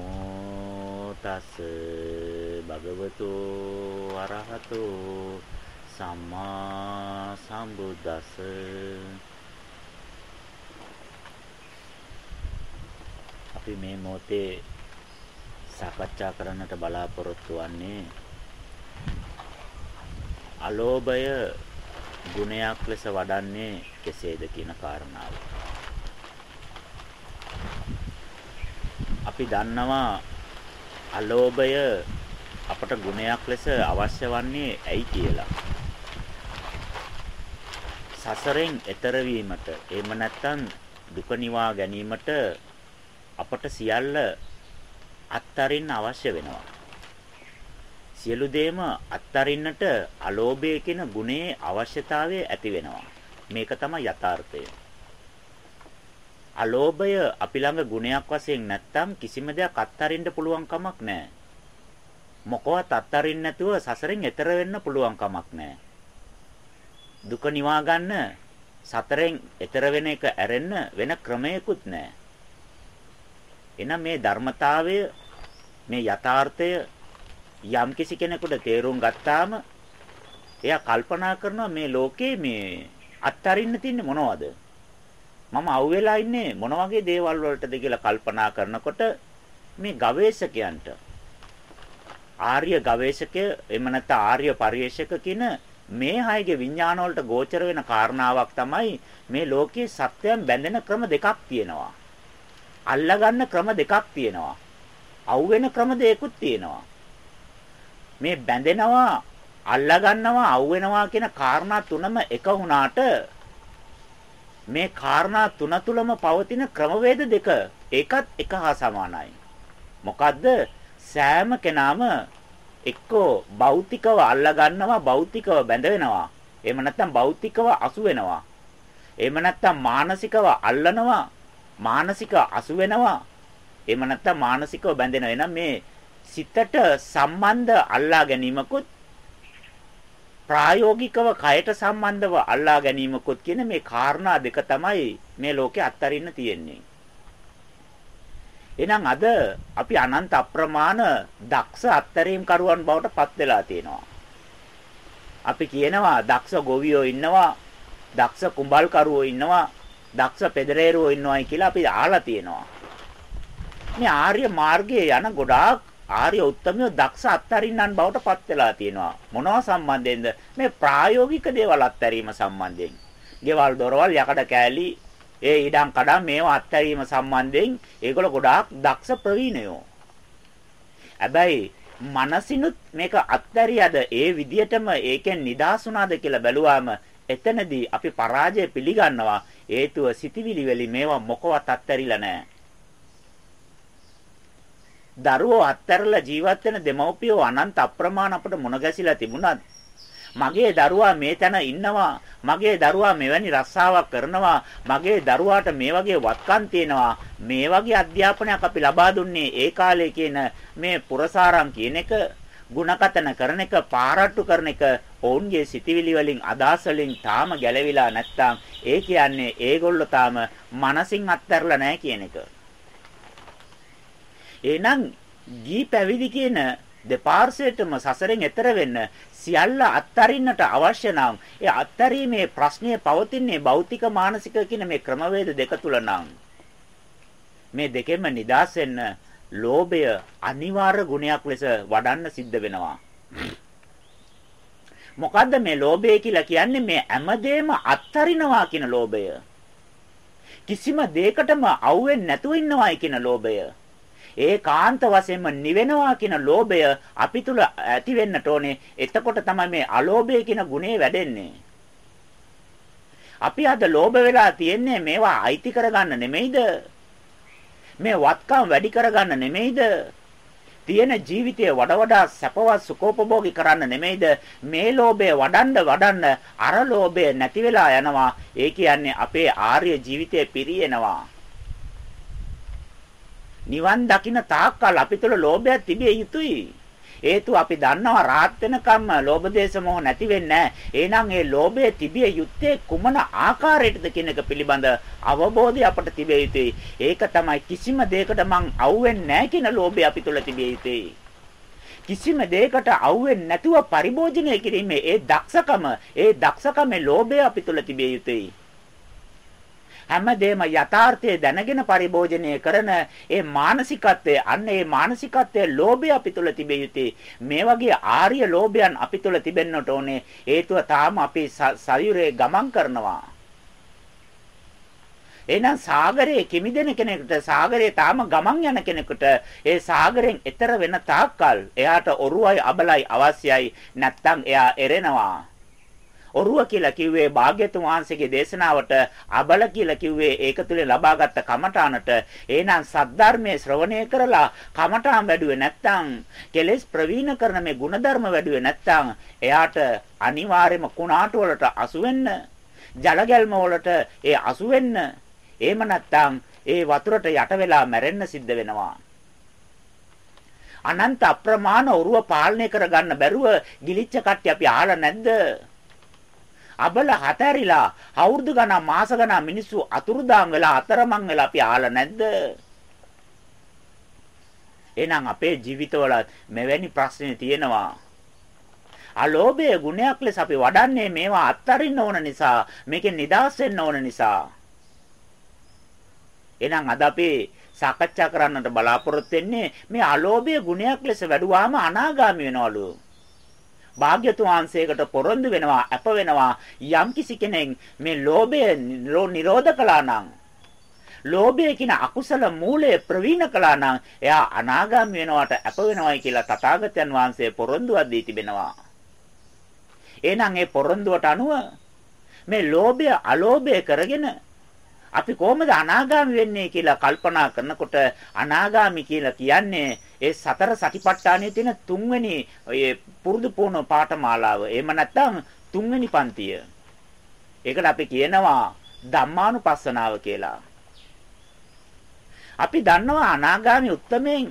නමෝ තස් භගවතු අරහතු සම්මා සම්බුද්දස්ස අපි මේ මොහොතේ සාකච්ඡා කරන්නට බලාපොරොත්තු වෙන්නේ අලෝභය ගුණයක් ලෙස වඩන්නේ කෙසේද කියන කාරණාව. අපි දන්නවා අලෝභය අපට ගුණයක් ලෙස අවශ්‍ය වන්නේ ඇයි කියලා. සසරෙන් එතර වීමට එහෙම නැත්නම් දුක නිවා ගැනීමට අපට සියල්ල අත්තරින්න අවශ්‍ය වෙනවා. සියලු දේම අත්තරින්නට අලෝභය කියන ගුණයේ අවශ්‍යතාවය ඇති වෙනවා. මේක තමයි යථාර්ථය. අලෝභය අපි ළඟ ගුණයක් වශයෙන් නැත්තම් කිසිම දෙයක් අත්හරින්න පුළුවන් කමක් නැහැ. මොකවත් අත්හරින්න නැතුව සසරෙන් එතර වෙන්න පුළුවන් කමක් නැහැ. දුක නිවා ගන්න සතරෙන් එතර වෙන එක ඇරෙන්න වෙන ක්‍රමයකුත් නැහැ. එහෙනම් මේ ධර්මතාවය මේ යථාර්ථය යම් කිසි කෙනෙකුට තේරුම් ගත්තාම එයා කල්පනා කරනවා මේ ලෝකේ මේ අත්තරින්න තින්නේ මොනවද? මම අවුවෙලා ඉන්නේ මොන වගේ දේවල් වලටද කියලා කල්පනා කරනකොට මේ ගවේෂකයන්ට ආර්ය ගවේෂකය එහෙම නැත්නම් ආර්ය පරිශක කියන මේ හයගේ විඥාන වලට ගෝචර වෙන කාරණාවක් තමයි මේ ලෝකයේ සත්‍යයන් බැඳෙන ක්‍රම දෙකක් තියෙනවා. අල්ලගන්න ක්‍රම දෙකක් තියෙනවා. අවුවෙන ක්‍රම දෙකකුත් තියෙනවා. මේ බැඳෙනවා අල්ලගන්නවා අවුවෙනවා කියන කාරණා තුනම එක වුණාට මේ කාරණා තුන තුලම පවතින ක්‍රමවේද දෙක ඒකත් එක හා සමානයි. මොකද්ද? සෑම කෙනාම එක්කෝ භෞතිකව අල්ලා ගන්නවා භෞතිකව බැඳ වෙනවා. එහෙම නැත්නම් භෞතිකව අසු වෙනවා. එහෙම නැත්නම් මානසිකව අල්ලනවා මානසික අසු වෙනවා. එහෙම නැත්නම් මානසිකව බැඳෙනවා. එහෙනම් මේ සිතට සම්බන්ධ අල්ලා ගැනීමකුත් ප්‍රායෝගිකව කයට සම්බන්ධව අල්ලා ගැනීමකුත් කියන මේ කාරණා දෙක තමයි මේ ලෝකේ අත්තරින්න තියෙන්නේ. එහෙනම් අද අපි අනන්ත අප්‍රමාණ දක්ෂ අත්තරීම් කරුවන් බවට පත් වෙලා තියෙනවා. අපි කියනවා දක්ෂ ගොවියෝ ඉන්නවා, දක්ෂ කුඹල්කරුවෝ ඉන්නවා, දක්ෂ පෙදරේරුවෝ ඉන්නවායි කියලා අපි අහලා තියෙනවා. මේ ආර්ය මාර්ගයේ යන ගොඩාක් ආර්ය උත්තමයෝ දක්ෂ අත්තරින්නන් බවට පත් වෙලා තියෙනවා. මොනවා සම්බන්ධයෙන්ද? මේ ප්‍රායෝගික දේවල් අත්තරීම සම්බන්ධයෙන්. ගෙවල් දොරවල් යකඩ කෑලි ඒ ඉඩම් කඩම් මේවා අත්තරීම සම්බන්ධයෙන් ඒගොල්ලෝ ගොඩාක් දක්ෂ ප්‍රවීණයෝ. හැබැයි මනසිනුත් මේක අත්තරියද ඒ විදියටම ඒකෙන් නිදාස් වුණාද කියලා බැලුවාම එතනදී අපි පරාජය පිළිගන්නවා හේතුව සිටිවිලි වලින් මේවා මොකවත් අත්තරිලා නැහැ. දරුවෝ අත්හැරලා ජීවත් වෙන දෙමව්පියෝ අනන්ත අප්‍රමාණ අපට මුණ ගැසිලා තිබුණත් මගේ දරුවා මේ තැන ඉන්නවා මගේ දරුවා මෙවැනි රස්සාවක් කරනවා මගේ දරුවාට මේ වගේ වත්කම් තියෙනවා මේ වගේ අධ්‍යාපනයක් අපි ලබා දුන්නේ ඒ කාලේ කියන මේ පුරසාරම් කියන එක ಗುಣකතන කරන එක පාරට්ටු කරන එක ඔවුන්ගේ සිතිවිලි වලින් අදහස් වලින් තාම ගැලවිලා නැත්තම් ඒ කියන්නේ ඒගොල්ලෝ තාම මනසින් අත්හැරලා නැහැ කියන එක. එහෙනම් ගී පැවිදි කියන දෙපාර්ශ්වයටම සසරෙන් එතර වෙන්න සියල්ල අත්තරින්නට අවශ්‍ය නම් ඒ අත්තරීමේ ප්‍රශ්නය පවතින්නේ භෞතික මානසික කියන මේ ක්‍රමවේද දෙක තුල නම්. මේ දෙකෙන්ම නිදාස් වෙන්න ලෝභය අනිවාර්ය ගුණයක් ලෙස වඩන්න සිද්ධ වෙනවා. මොකද්ද මේ ලෝභය කියලා කියන්නේ? මේ හැමදේම අත්තරිනවා කියන ලෝභය. කිසිම දෙයකටම අවුෙන්නේ නැතුව ඉන්නවායි කියන ලෝභය. ඒකාන්ත වශයෙන්ම නිවෙනවා කියන ලෝභය අපි තුල ඇති වෙන්නට ඕනේ. එතකොට තමයි මේ අලෝභය කියන ගුණය වැඩෙන්නේ. අපි අද ලෝභ වෙලා තියෙන්නේ මේවා අයිති කරගන්න නෙමෙයිද? මේ වත්කම් වැඩි කරගන්න නෙමෙයිද? තියෙන ජීවිතය වඩා වඩා සැපවත් සුඛෝපභෝගී කරන්න නෙමෙයිද මේ ලෝභය වඩන්න වඩන්න අර ලෝභය නැති වෙලා යනවා ඒ කියන්නේ අපේ ආර්ය ජීවිතය පිරියෙනවා නිවන් දකින්න තාක්කල් අපි තුළ ලෝභයක් තිබිය යුතුයි. හේතුව අපි දන්නවා රාත් වෙනකම්ම ලෝභ දේශ මොහ නැති වෙන්නේ එහෙනම් ඒ ලෝභය තිබිය යුත්තේ කුමන ආකාරයටද කියන එක පිළිබඳ අවබෝධය අපට තිබිය යුතුයි. ඒක තමයි කිසිම දෙයකට මං අවුෙන්නේ නැහැ කියන ලෝභය අපි තුල තිබිය යුතුයි. කිසිම දෙයකට අවුෙන්නේ නැතුව පරිභෝජනය කිරීමේ ඒ දක්ෂකම ඒ දක්ෂකමේ ලෝභය අපි තුල තිබිය යුතුයි. හැමදේම යථාර්ථය දැනගෙන පරිභෝජනය කරන ඒ මානසිකත්වය අන්න ඒ මානසිකත්වයේ ලෝභය අපි තුල තිබෙ යුතුයි. මේ වගේ ආර්ය ලෝභයන් අපි තුල තිබෙන්නට ඕනේ. හේතුව තාම අපි ශරීරයේ ගමන් කරනවා. එහෙනම් සාගරයේ කිමිදෙන කෙනෙකුට සාගරයේ තාම ගමන් යන කෙනෙකුට ඒ සාගරයෙන් එතර වෙන තාක්කල් එයාට ඔරුවයි අබලයි අවශ්‍යයි. නැත්තම් එයා එරෙනවා. ඔරුව කියලා කිව්වේ භාග්‍යතුන් වහන්සේගේ දේශනාවට අබල කියලා කිව්වේ ඒක තුල ලබාගත් කමඨානට. එහෙනම් සද්ධර්මයේ ශ්‍රවණය කරලා කමඨාන් වැඩුවේ නැත්නම් කෙලෙස් ප්‍රවීණ කරන මේ ಗುಣධර්ම වැඩුවේ නැත්නම් එයාට අනිවාර්යයෙන්ම කුණාටු වලට අසු වෙන්න ජල ගැල්ම වලට ඒ අසු වෙන්න එහෙම නැත්නම් ඒ වතුරට යට වෙලා මැරෙන්න සිද්ධ වෙනවා. අනන්ත අප්‍රමාණ ඔරුව පාලනය කරගන්න බැරුව ගිලිච්ච කට්ටිය අපි අහලා නැද්ද? අබල හතරිලා අවුරුදු ගණන් මාස ගණන් මිනිස්සු අතුරුදාම් වෙලා අතරමං වෙලා අපි ආලා නැද්ද? එහෙනම් අපේ ජීවිතවල මෙවැනි ප්‍රශ්න තියෙනවා. අලෝභයේ ගුණයක් ලෙස අපි වඩන්නේ මේවා අත්හරින්න ඕන නිසා මේකෙන් නිදහස් වෙන්න ඕන නිසා. එහෙනම් අද අපි සාකච්ඡා කරන්නට බලාපොරොත්තු වෙන්නේ මේ අලෝභයේ ගුණයක් ලෙස වැඩුවාම අනාගාමී වෙනවලු. භාග්‍යතුන් වහන්සේකට පොරොන්දු වෙනවා අප වෙනවා යම්කිසි කෙනෙක් මේ ලෝභය නිරෝධ කළා නම් ලෝභය කියන අකුසල මූලය ප්‍රවීණ කළා නම් එයා අනාගාමී වෙනවට අප වෙනවයි කියලා තථාගතයන් වහන්සේ පොරොන්දුවක් දී තිබෙනවා. එහෙනම් ඒ පොරොන්දුවට අනුව මේ ලෝභය අලෝභය කරගෙන අපි කොහොමද අනාගාමි වෙන්නේ කියලා කල්පනා කරනකොට අනාගාමි කියලා කියන්නේ ඒ සතර සතිපට්ඨානයේ තියෙන තුන්වෙනි ඔය පුරුදු පුහුණු පාඨමාලාව. එහෙම නැත්නම් තුන්වෙනි පන්තිය. ඒකට අපි කියනවා ධම්මානුපස්සනාව කියලා. අපි දන්නවා අනාගාමි උත්තමයෙන්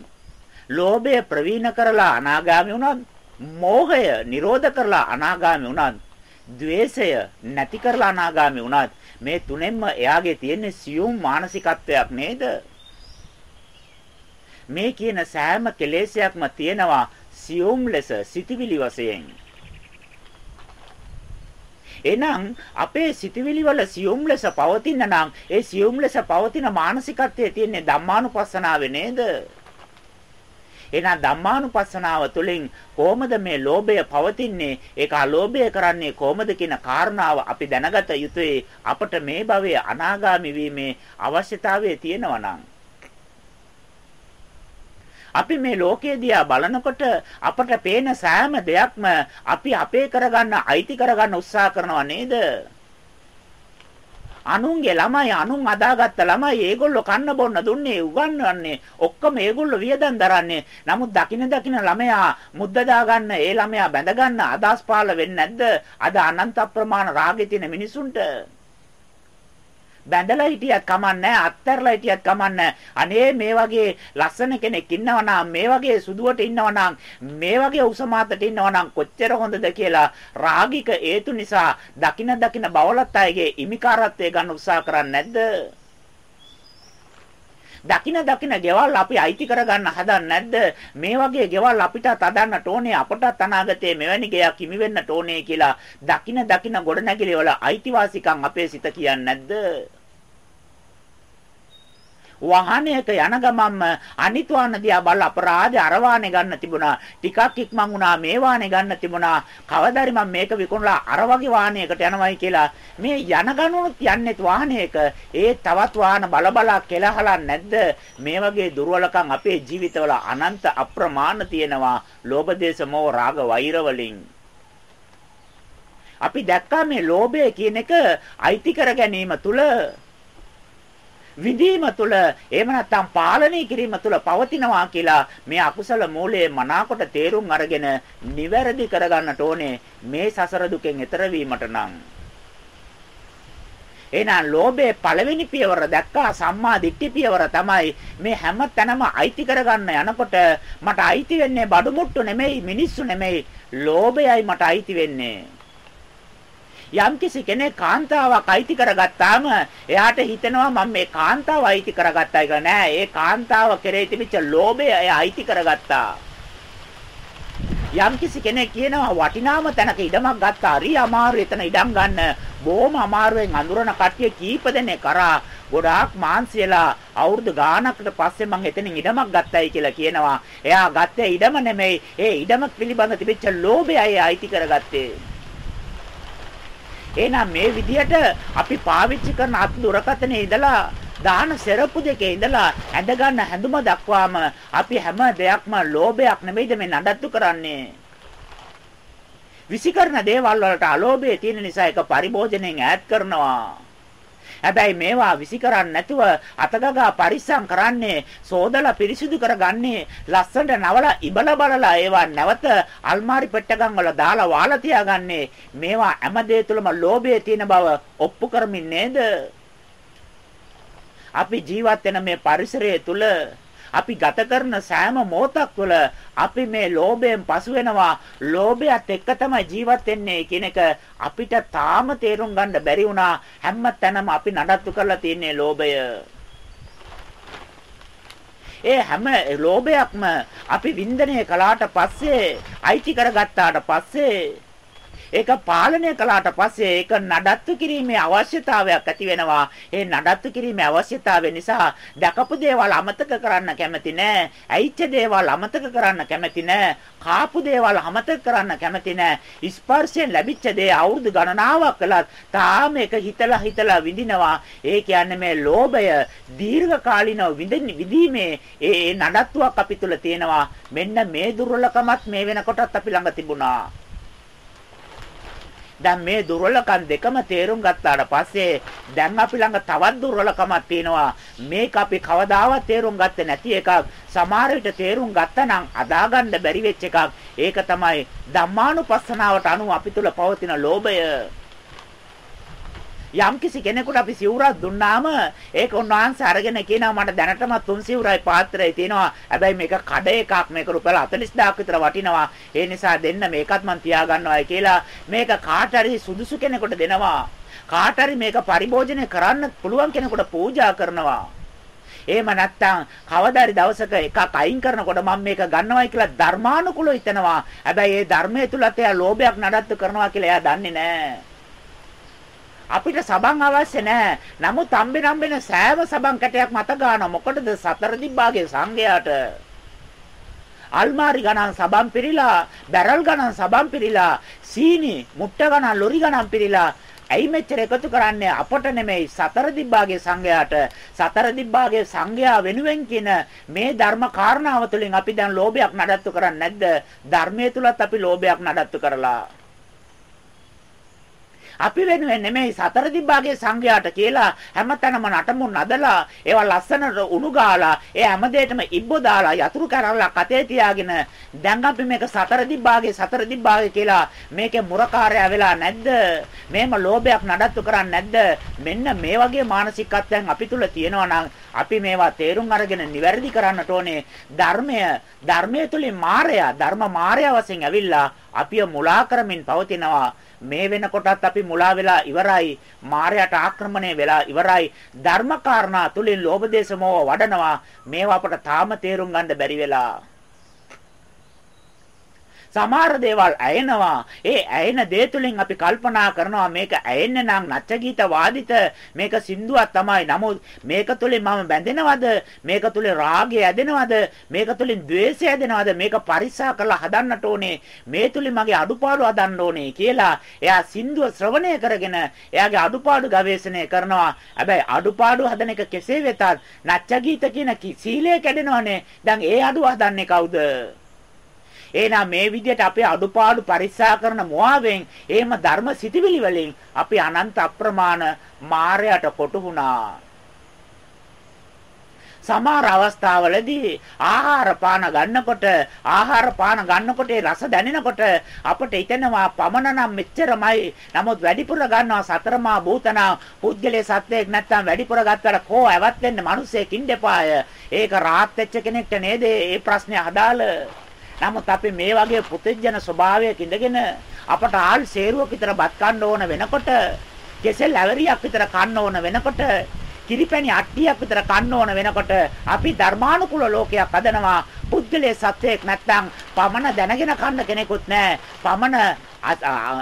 ලෝභය ප්‍රවීණ කරලා අනාගාමි වුණත් මෝහය නිරෝධ කරලා අනාගාමි වුණත් ද්වේෂය නැති කරලා අනාගාමි වුණත් මේ තුනෙන්ම එයාගේ තියෙන සියුම් මානසිකත්වයක් නේද? මේ කියන සෑම කෙලෙසයක්ම තියෙනවා සියුම් ලෙස සිටිවිලි වශයෙන්. එහෙනම් අපේ සිටිවිලි වල සියුම් ලෙස පවතින නම් ඒ සියුම් ලෙස පවතින මානසිකත්වයේ තියෙන ධම්මානුපස්සනාවේ නේද? එහෙනම් ධම්මානුපස්සනාව තුළින් කොහොමද මේ ලෝභය පවතින්නේ? ඒක අලෝභය කරන්නේ කොහොමද කියන කාරණාව අපි දැනගත යුතුයි. අපට මේ භවයේ අනාගාමි වීමේ අවශ්‍යතාවය තියෙනවා නම් අපි මේ ලෝකයේ දිහා බලනකොට අපට පේන සෑම දෙයක්ම අපි අපේ කරගන්න අයිති කරගන්න උත්සාහ කරනවා නේද? අනුන්ගේ ළමයි අනුන් අදාගත්ත ළමයි ඒගොල්ලෝ කන්න බොන්න දුන්නේ උගන්වන්නේ ඔක්කොම ඒගොල්ලෝ වියදම් දරන්නේ. නමුත් දකින දකින ළමයා මුද්ද දාගන්න ඒ ළමයා බැඳ ගන්න අදාස් පාල වෙන්නේ නැද්ද? අද අනන්ත අප්‍රමාණ රාගෙ තියෙන මිනිසුන්ට. බැඳලා හිටියත් කමන්නේ අත්හැරලා හිටියත් කමන්නේ අනේ මේ වගේ ලස්සන කෙනෙක් ඉන්නවා මේ වගේ සුදුවට ඉන්නවා මේ වගේ උසමාතට ඉන්නවා කොච්චර හොඳද කියලා රාගික හේතු නිසා දකින දකින බවලත් අයගේ ඉමිකාරත්වය ගන්න උත්සාහ කරන්නේ නැද්ද දකින දකින ගෙවල් අපි අයිති කරගන්න හදන්නේ නැද්ද? මේ වගේ ගෙවල් අපිට තදන්නට ඕනේ අපටත් අනාගතයේ මෙවැනි ගෙයක් හිමි වෙන්නට ඕනේ කියලා දකින දකින ගොඩනැගිලි වල අයිතිවාසිකම් අපේ සිත කියන්නේ නැද්ද? වාහනයක යන ගමන්ම අනිත් වාහන දිහා බල අපරාධේ අර වාහනේ ගන්න තිබුණා. ටිකක් ඉක්මන් වුණා මේ වාහනේ ගන්න තිබුණා. කවදාරි මම මේක විකුණලා අර වගේ වාහනයකට යනවයි කියලා මේ යන ගනුනුත් යන්නේත් වාහනයක ඒ තවත් වාහන බලබලා කෙලහලා නැද්ද? මේ වගේ දුර්වලකම් අපේ ජීවිතවල අනන්ත අප්‍රමාණ තියෙනවා. ලෝභ දේශ මොහ රාග වෛර වලින් අපි දැක්කා මේ ලෝභය කියන එක අයිති කර ගැනීම තුල විඳීම තුළ එහෙම නැත්නම් පාලනය කිරීම තුළ පවතිනවා කියලා මේ අකුසල මූලයේ මනාකොට තේරුම් අරගෙන නිවැරදි කරගන්නට ඕනේ මේ සසර දුකෙන් එතර වීමට නම්. එහෙනම් ලෝභයේ පළවෙනි පියවර දැක්කා සම්මා දිට්ඨි පියවර තමයි මේ හැම තැනම අයිති කරගන්න යනකොට මට අයිති වෙන්නේ බඩු මුට්ටු නෙමෙයි මිනිස්සු නෙමෙයි ලෝභයයි මට අයිති වෙන්නේ. යම්කිසි කෙනෙක් කාන්තාවක් අයිති කරගත්තාම එයාට හිතෙනවා මම මේ කාන්තාව අයිති කරගත්තා කියලා නෑ ඒ කාන්තාව කෙරෙහි තිබිච්ච ලෝභය එයා අයිති කරගත්තා යම්කිසි කෙනෙක් කියනවා වටිනාම තැනක ඉඩමක් ගත්තා හරි අමාරු එතන ඉඩම් ගන්න බොහොම අමාරුවෙන් අඳුරන කට්ටිය කීප දෙනෙක් කරා ගොඩාක් මාන්සියලා අවුරුදු ගාණකට පස්සේ මං එතනින් ඉඩමක් ගත්තයි කියලා කියනවා. එයා ගත්තේ ඉඩම නෙමෙයි. ඒ ඉඩම පිළිබඳ තිබිච්ච ලෝභයයි අයිති කරගත්තේ. එහෙනම් මේ විදිහට අපි පාවිච්චි කරන අත් දුරකථනයේ ඉඳලා දාන සෙරප්පු දෙකේ ඉඳලා ඇඳ ගන්න හැඳුම දක්වාම අපි හැම දෙයක්ම ලෝභයක් නෙමෙයිද මේ නඩත්තු කරන්නේ? විසිකරන දේවල් වලට අලෝභය තියෙන නිසා ඒක පරිභෝජනයෙන් ඈත් කරනවා. හැබැයි මේවා විසි කරන්නේ නැතුව අතගගා පරිස්සම් කරන්නේ සෝදලා පිරිසිදු කරගන්නේ ලස්සනට නවලා ඉබල බලලා ඒවා නැවත අල්මාරි පෙට්ටගම් වල දාලා වාලා තියාගන්නේ. මේවා හැම දෙය තුළම ලෝභය තියෙන බව ඔප්පු කරමින් නේද? අපි ජීවත් වෙන මේ පරිසරය තුල අපි ගත කරන සෑම මොහොතක් තුළ අපි මේ ලෝභයෙන් පසු වෙනවා. ලෝභයත් එක්ක තමයි ජීවත් වෙන්නේ කියන එක අපිට තාම තේරුම් ගන්න බැරි වුණා. හැම තැනම අපි නඩත්තු කරලා තියෙන්නේ ලෝභය. ඒ හැම ලෝභයක්ම අපි වින්දනය කළාට පස්සේ අයිති කරගත්තාට පස්සේ ඒක පාලනය කළාට පස්සේ ඒක නඩත්තු කිරීමේ අවශ්‍යතාවයක් ඇති වෙනවා. ඒ නඩත්තු කිරීමේ අවශ්‍යතාවය නිසා දැකපු දේවල් අමතක කරන්න කැමති නෑ. ඇයිච්ච දේවල් අමතක කරන්න කැමති නෑ. කාපු දේවල් අමතක කරන්න කැමති නෑ. ස්පර්ශයෙන් ලැබිච්ච දේ අවුරුදු ගණනාවක් කළත් තාම ඒක හිතලා හිතලා විඳිනවා. ඒ කියන්නේ මේ ලෝභය දීර්ඝ කාලිනව විඳීමේ ඒ නඩත්තුවක් අපි තුල තියෙනවා. මෙන්න මේ දුර්වලකමත් මේ වෙනකොටත් අපි ළඟ තිබුණා. දැන් මේ දුර්වලකම් දෙකම තේරුම් ගත්තාට පස්සේ දැන් අපි ළඟ තවත් දුර්වලකමක් තියෙනවා. මේක අපි කවදාවත් තේරුම් ගත්තේ නැති එකක්. සමහර විට තේරුම් ගත්තනම් අදාගන්න බැරි වෙච්ච එකක්. ඒක තමයි ධම්මානුපස්සනාවට අනුව අපි තුල පවතින ලෝභය. යම්කිසි කෙනෙකුට අපි සිවුරක් දුන්නාම ඒක උන්වහන්සේ අරගෙන කියනවා මට දැනටම තුන් සිවුරයි පාත්‍රය තියෙනවා. හැබැයි මේක කඩ එකක් මේක රුපියල් 40000ක් විතර වටිනවා. ඒ නිසා දෙන්න මේකත් මං තියාගන්නවායි කියලා මේක කාට හරි සුදුසු කෙනෙකුට දෙනවා. කාට හරි මේක පරිභෝජනය කරන්න පුළුවන් කෙනෙකුට පූජා කරනවා. එහෙම නැත්නම් කවදාරි දවසක එකක් අයින් කරනකොට මම මේක ගන්නවයි කියලා ධර්මානුකූලව හිතනවා. හැබැයි ඒ ධර්මයේ තුලත් එයා ලෝභයක් නඩත්තු කරනවා කියලා එයා දන්නේ නැහැ. අපිට සබන් අවශ්‍ය නැහැ. නමුත් හම්බෙන හම්බෙන සෑම සබන් කැටයක් මත ගන්න මොකටද සතර දිබ්බාගේ සංගයාට අල්මාරි ගණන් සබන් පිරීලා, බැරල් ගණන් සබන් පිරීලා, සීනි, මුට්ට ගණන් ලොරි ගණන් පිරීලා. ඇයි මෙච්චර එකතු කරන්නේ? අපට නෙමෙයි සතර දිබ්බාගේ සංඝයාට. සතර දිබ්බාගේ සංඝයා වෙනුවෙන් කියන මේ ධර්ම කාරණාව තුළින් අපි දැන් ලෝභයක් නඩත්තු කරන්නේ නැද්ද? ධර්මයේ තුලත් අපි ලෝභයක් නඩත්තු කරලා. අපි වෙනුවෙන් නෙමෙයි සතර දිබ්බාගේ සංඝයාට කියලා හැමතැනම නටමුන් නදලා ඒවා ලස්සනට උණු ගාලා ඒ හැමදේටම ඉබ්බෝ දාලා යතුරු කරවලා කතේ තියාගෙන දැන් අපි මේක සතර දිබ්බාගේ සතර දිබ්බාගේ කියලා මේකේ මුරකාරය වෙලා නැද්ද? මේම ලෝභයක් නඩත්තු කරන්නේ නැද්ද? මෙන්න මේ වගේ මානසිකත්වයන් අපි තුල තියෙනවා නම් අපි මේවා තේරුම් අරගෙන නිවැරදි කරන්නට ඕනේ. ධර්මය ධර්මයේ තුලින් මායя ධර්ම මායя වශයෙන් ඇවිල්ලා අපිව මුලා කරමින් පවතිනවා. මේ වෙනකොටත් අපි මුලා වෙලා ඉවරයි මායයට ආක්‍රමණය වෙලා ඉවරයි ධර්මකාරණා තුලින් ලෝභ දේශ මොහ වඩනවා. මේවා අපට තාම තේරුම් ගන්න බැරි වෙලා. සමහර දේවල් ඇයෙනවා. ඒ ඇයෙන දේ තුලින් අපි කල්පනා කරනවා මේක ඇයෙන්නේ නම් නැච්චගීත වාදිත මේක සින්දුවක් තමයි. නමුත් මේක තුලින් මම බැඳෙනවද? මේක තුලින් රාගය ඇදෙනවද? මේක තුලින් ద్వේෂය ඇදෙනවද? මේක පරිසා කරලා හදන්නට ඕනේ. මේ තුලින් මගේ අඩුපාඩු හදන්න ඕනේ කියලා එයා සින්දුව ශ්‍රවණය කරගෙන එයාගේ අඩුපාඩු ගවේෂණය කරනවා. හැබැයි අඩුපාඩු හදන එක කෙසේ වෙතත් නැච්චගීත කියන සීලය කැඩෙනවනේ. දැන් ඒ අඩුව හදන්නේ කවුද? එහෙනම් මේ විදිහට අපේ අඩුපාඩු පරික්ෂා කරන මොහාවෙන් එහෙම ධර්ම සිටිවිලි වලින් අපි අනන්ත අප්‍රමාණ මායයට කොටු වුණා. සමහර අවස්ථාවලදී ආහාර පාන ගන්නකොට ආහාර පාන ගන්නකොට රස දැනෙනකොට අපට හිතෙනවා පමණ නම් මෙච්චරමයි. නමුත් වැඩිපුර ගන්නවා සතරමා භූතනා පුද්ගලයේ සත්‍යයක් නැත්තම් වැඩිපුර ගත්තට කෝ ඇවත් වෙන්න මිනිස්සෙක් ඉන්න ඒක රාහත් වෙච්ච කෙනෙක්ට නේද මේ ප්‍රශ්නේ අදාළ නමුත් අපි මේ වගේ පුතෙජන ස්වභාවයක ඉඳගෙන අපට ආල් සේරුවක් විතර බත් කන්න ඕන වෙනකොට කෙසෙල් ඇවරියක් විතර කන්න ඕන වෙනකොට කිරිපැණි අට්ටියක් විතර කන්න ඕන වෙනකොට අපි ධර්මානුකූල ලෝකයක් හදනවා. පුද්ගලයේ සත්‍යයක් නැත්නම් පමණ දැනගෙන කන්න කෙනෙකුත් නැහැ. පමණ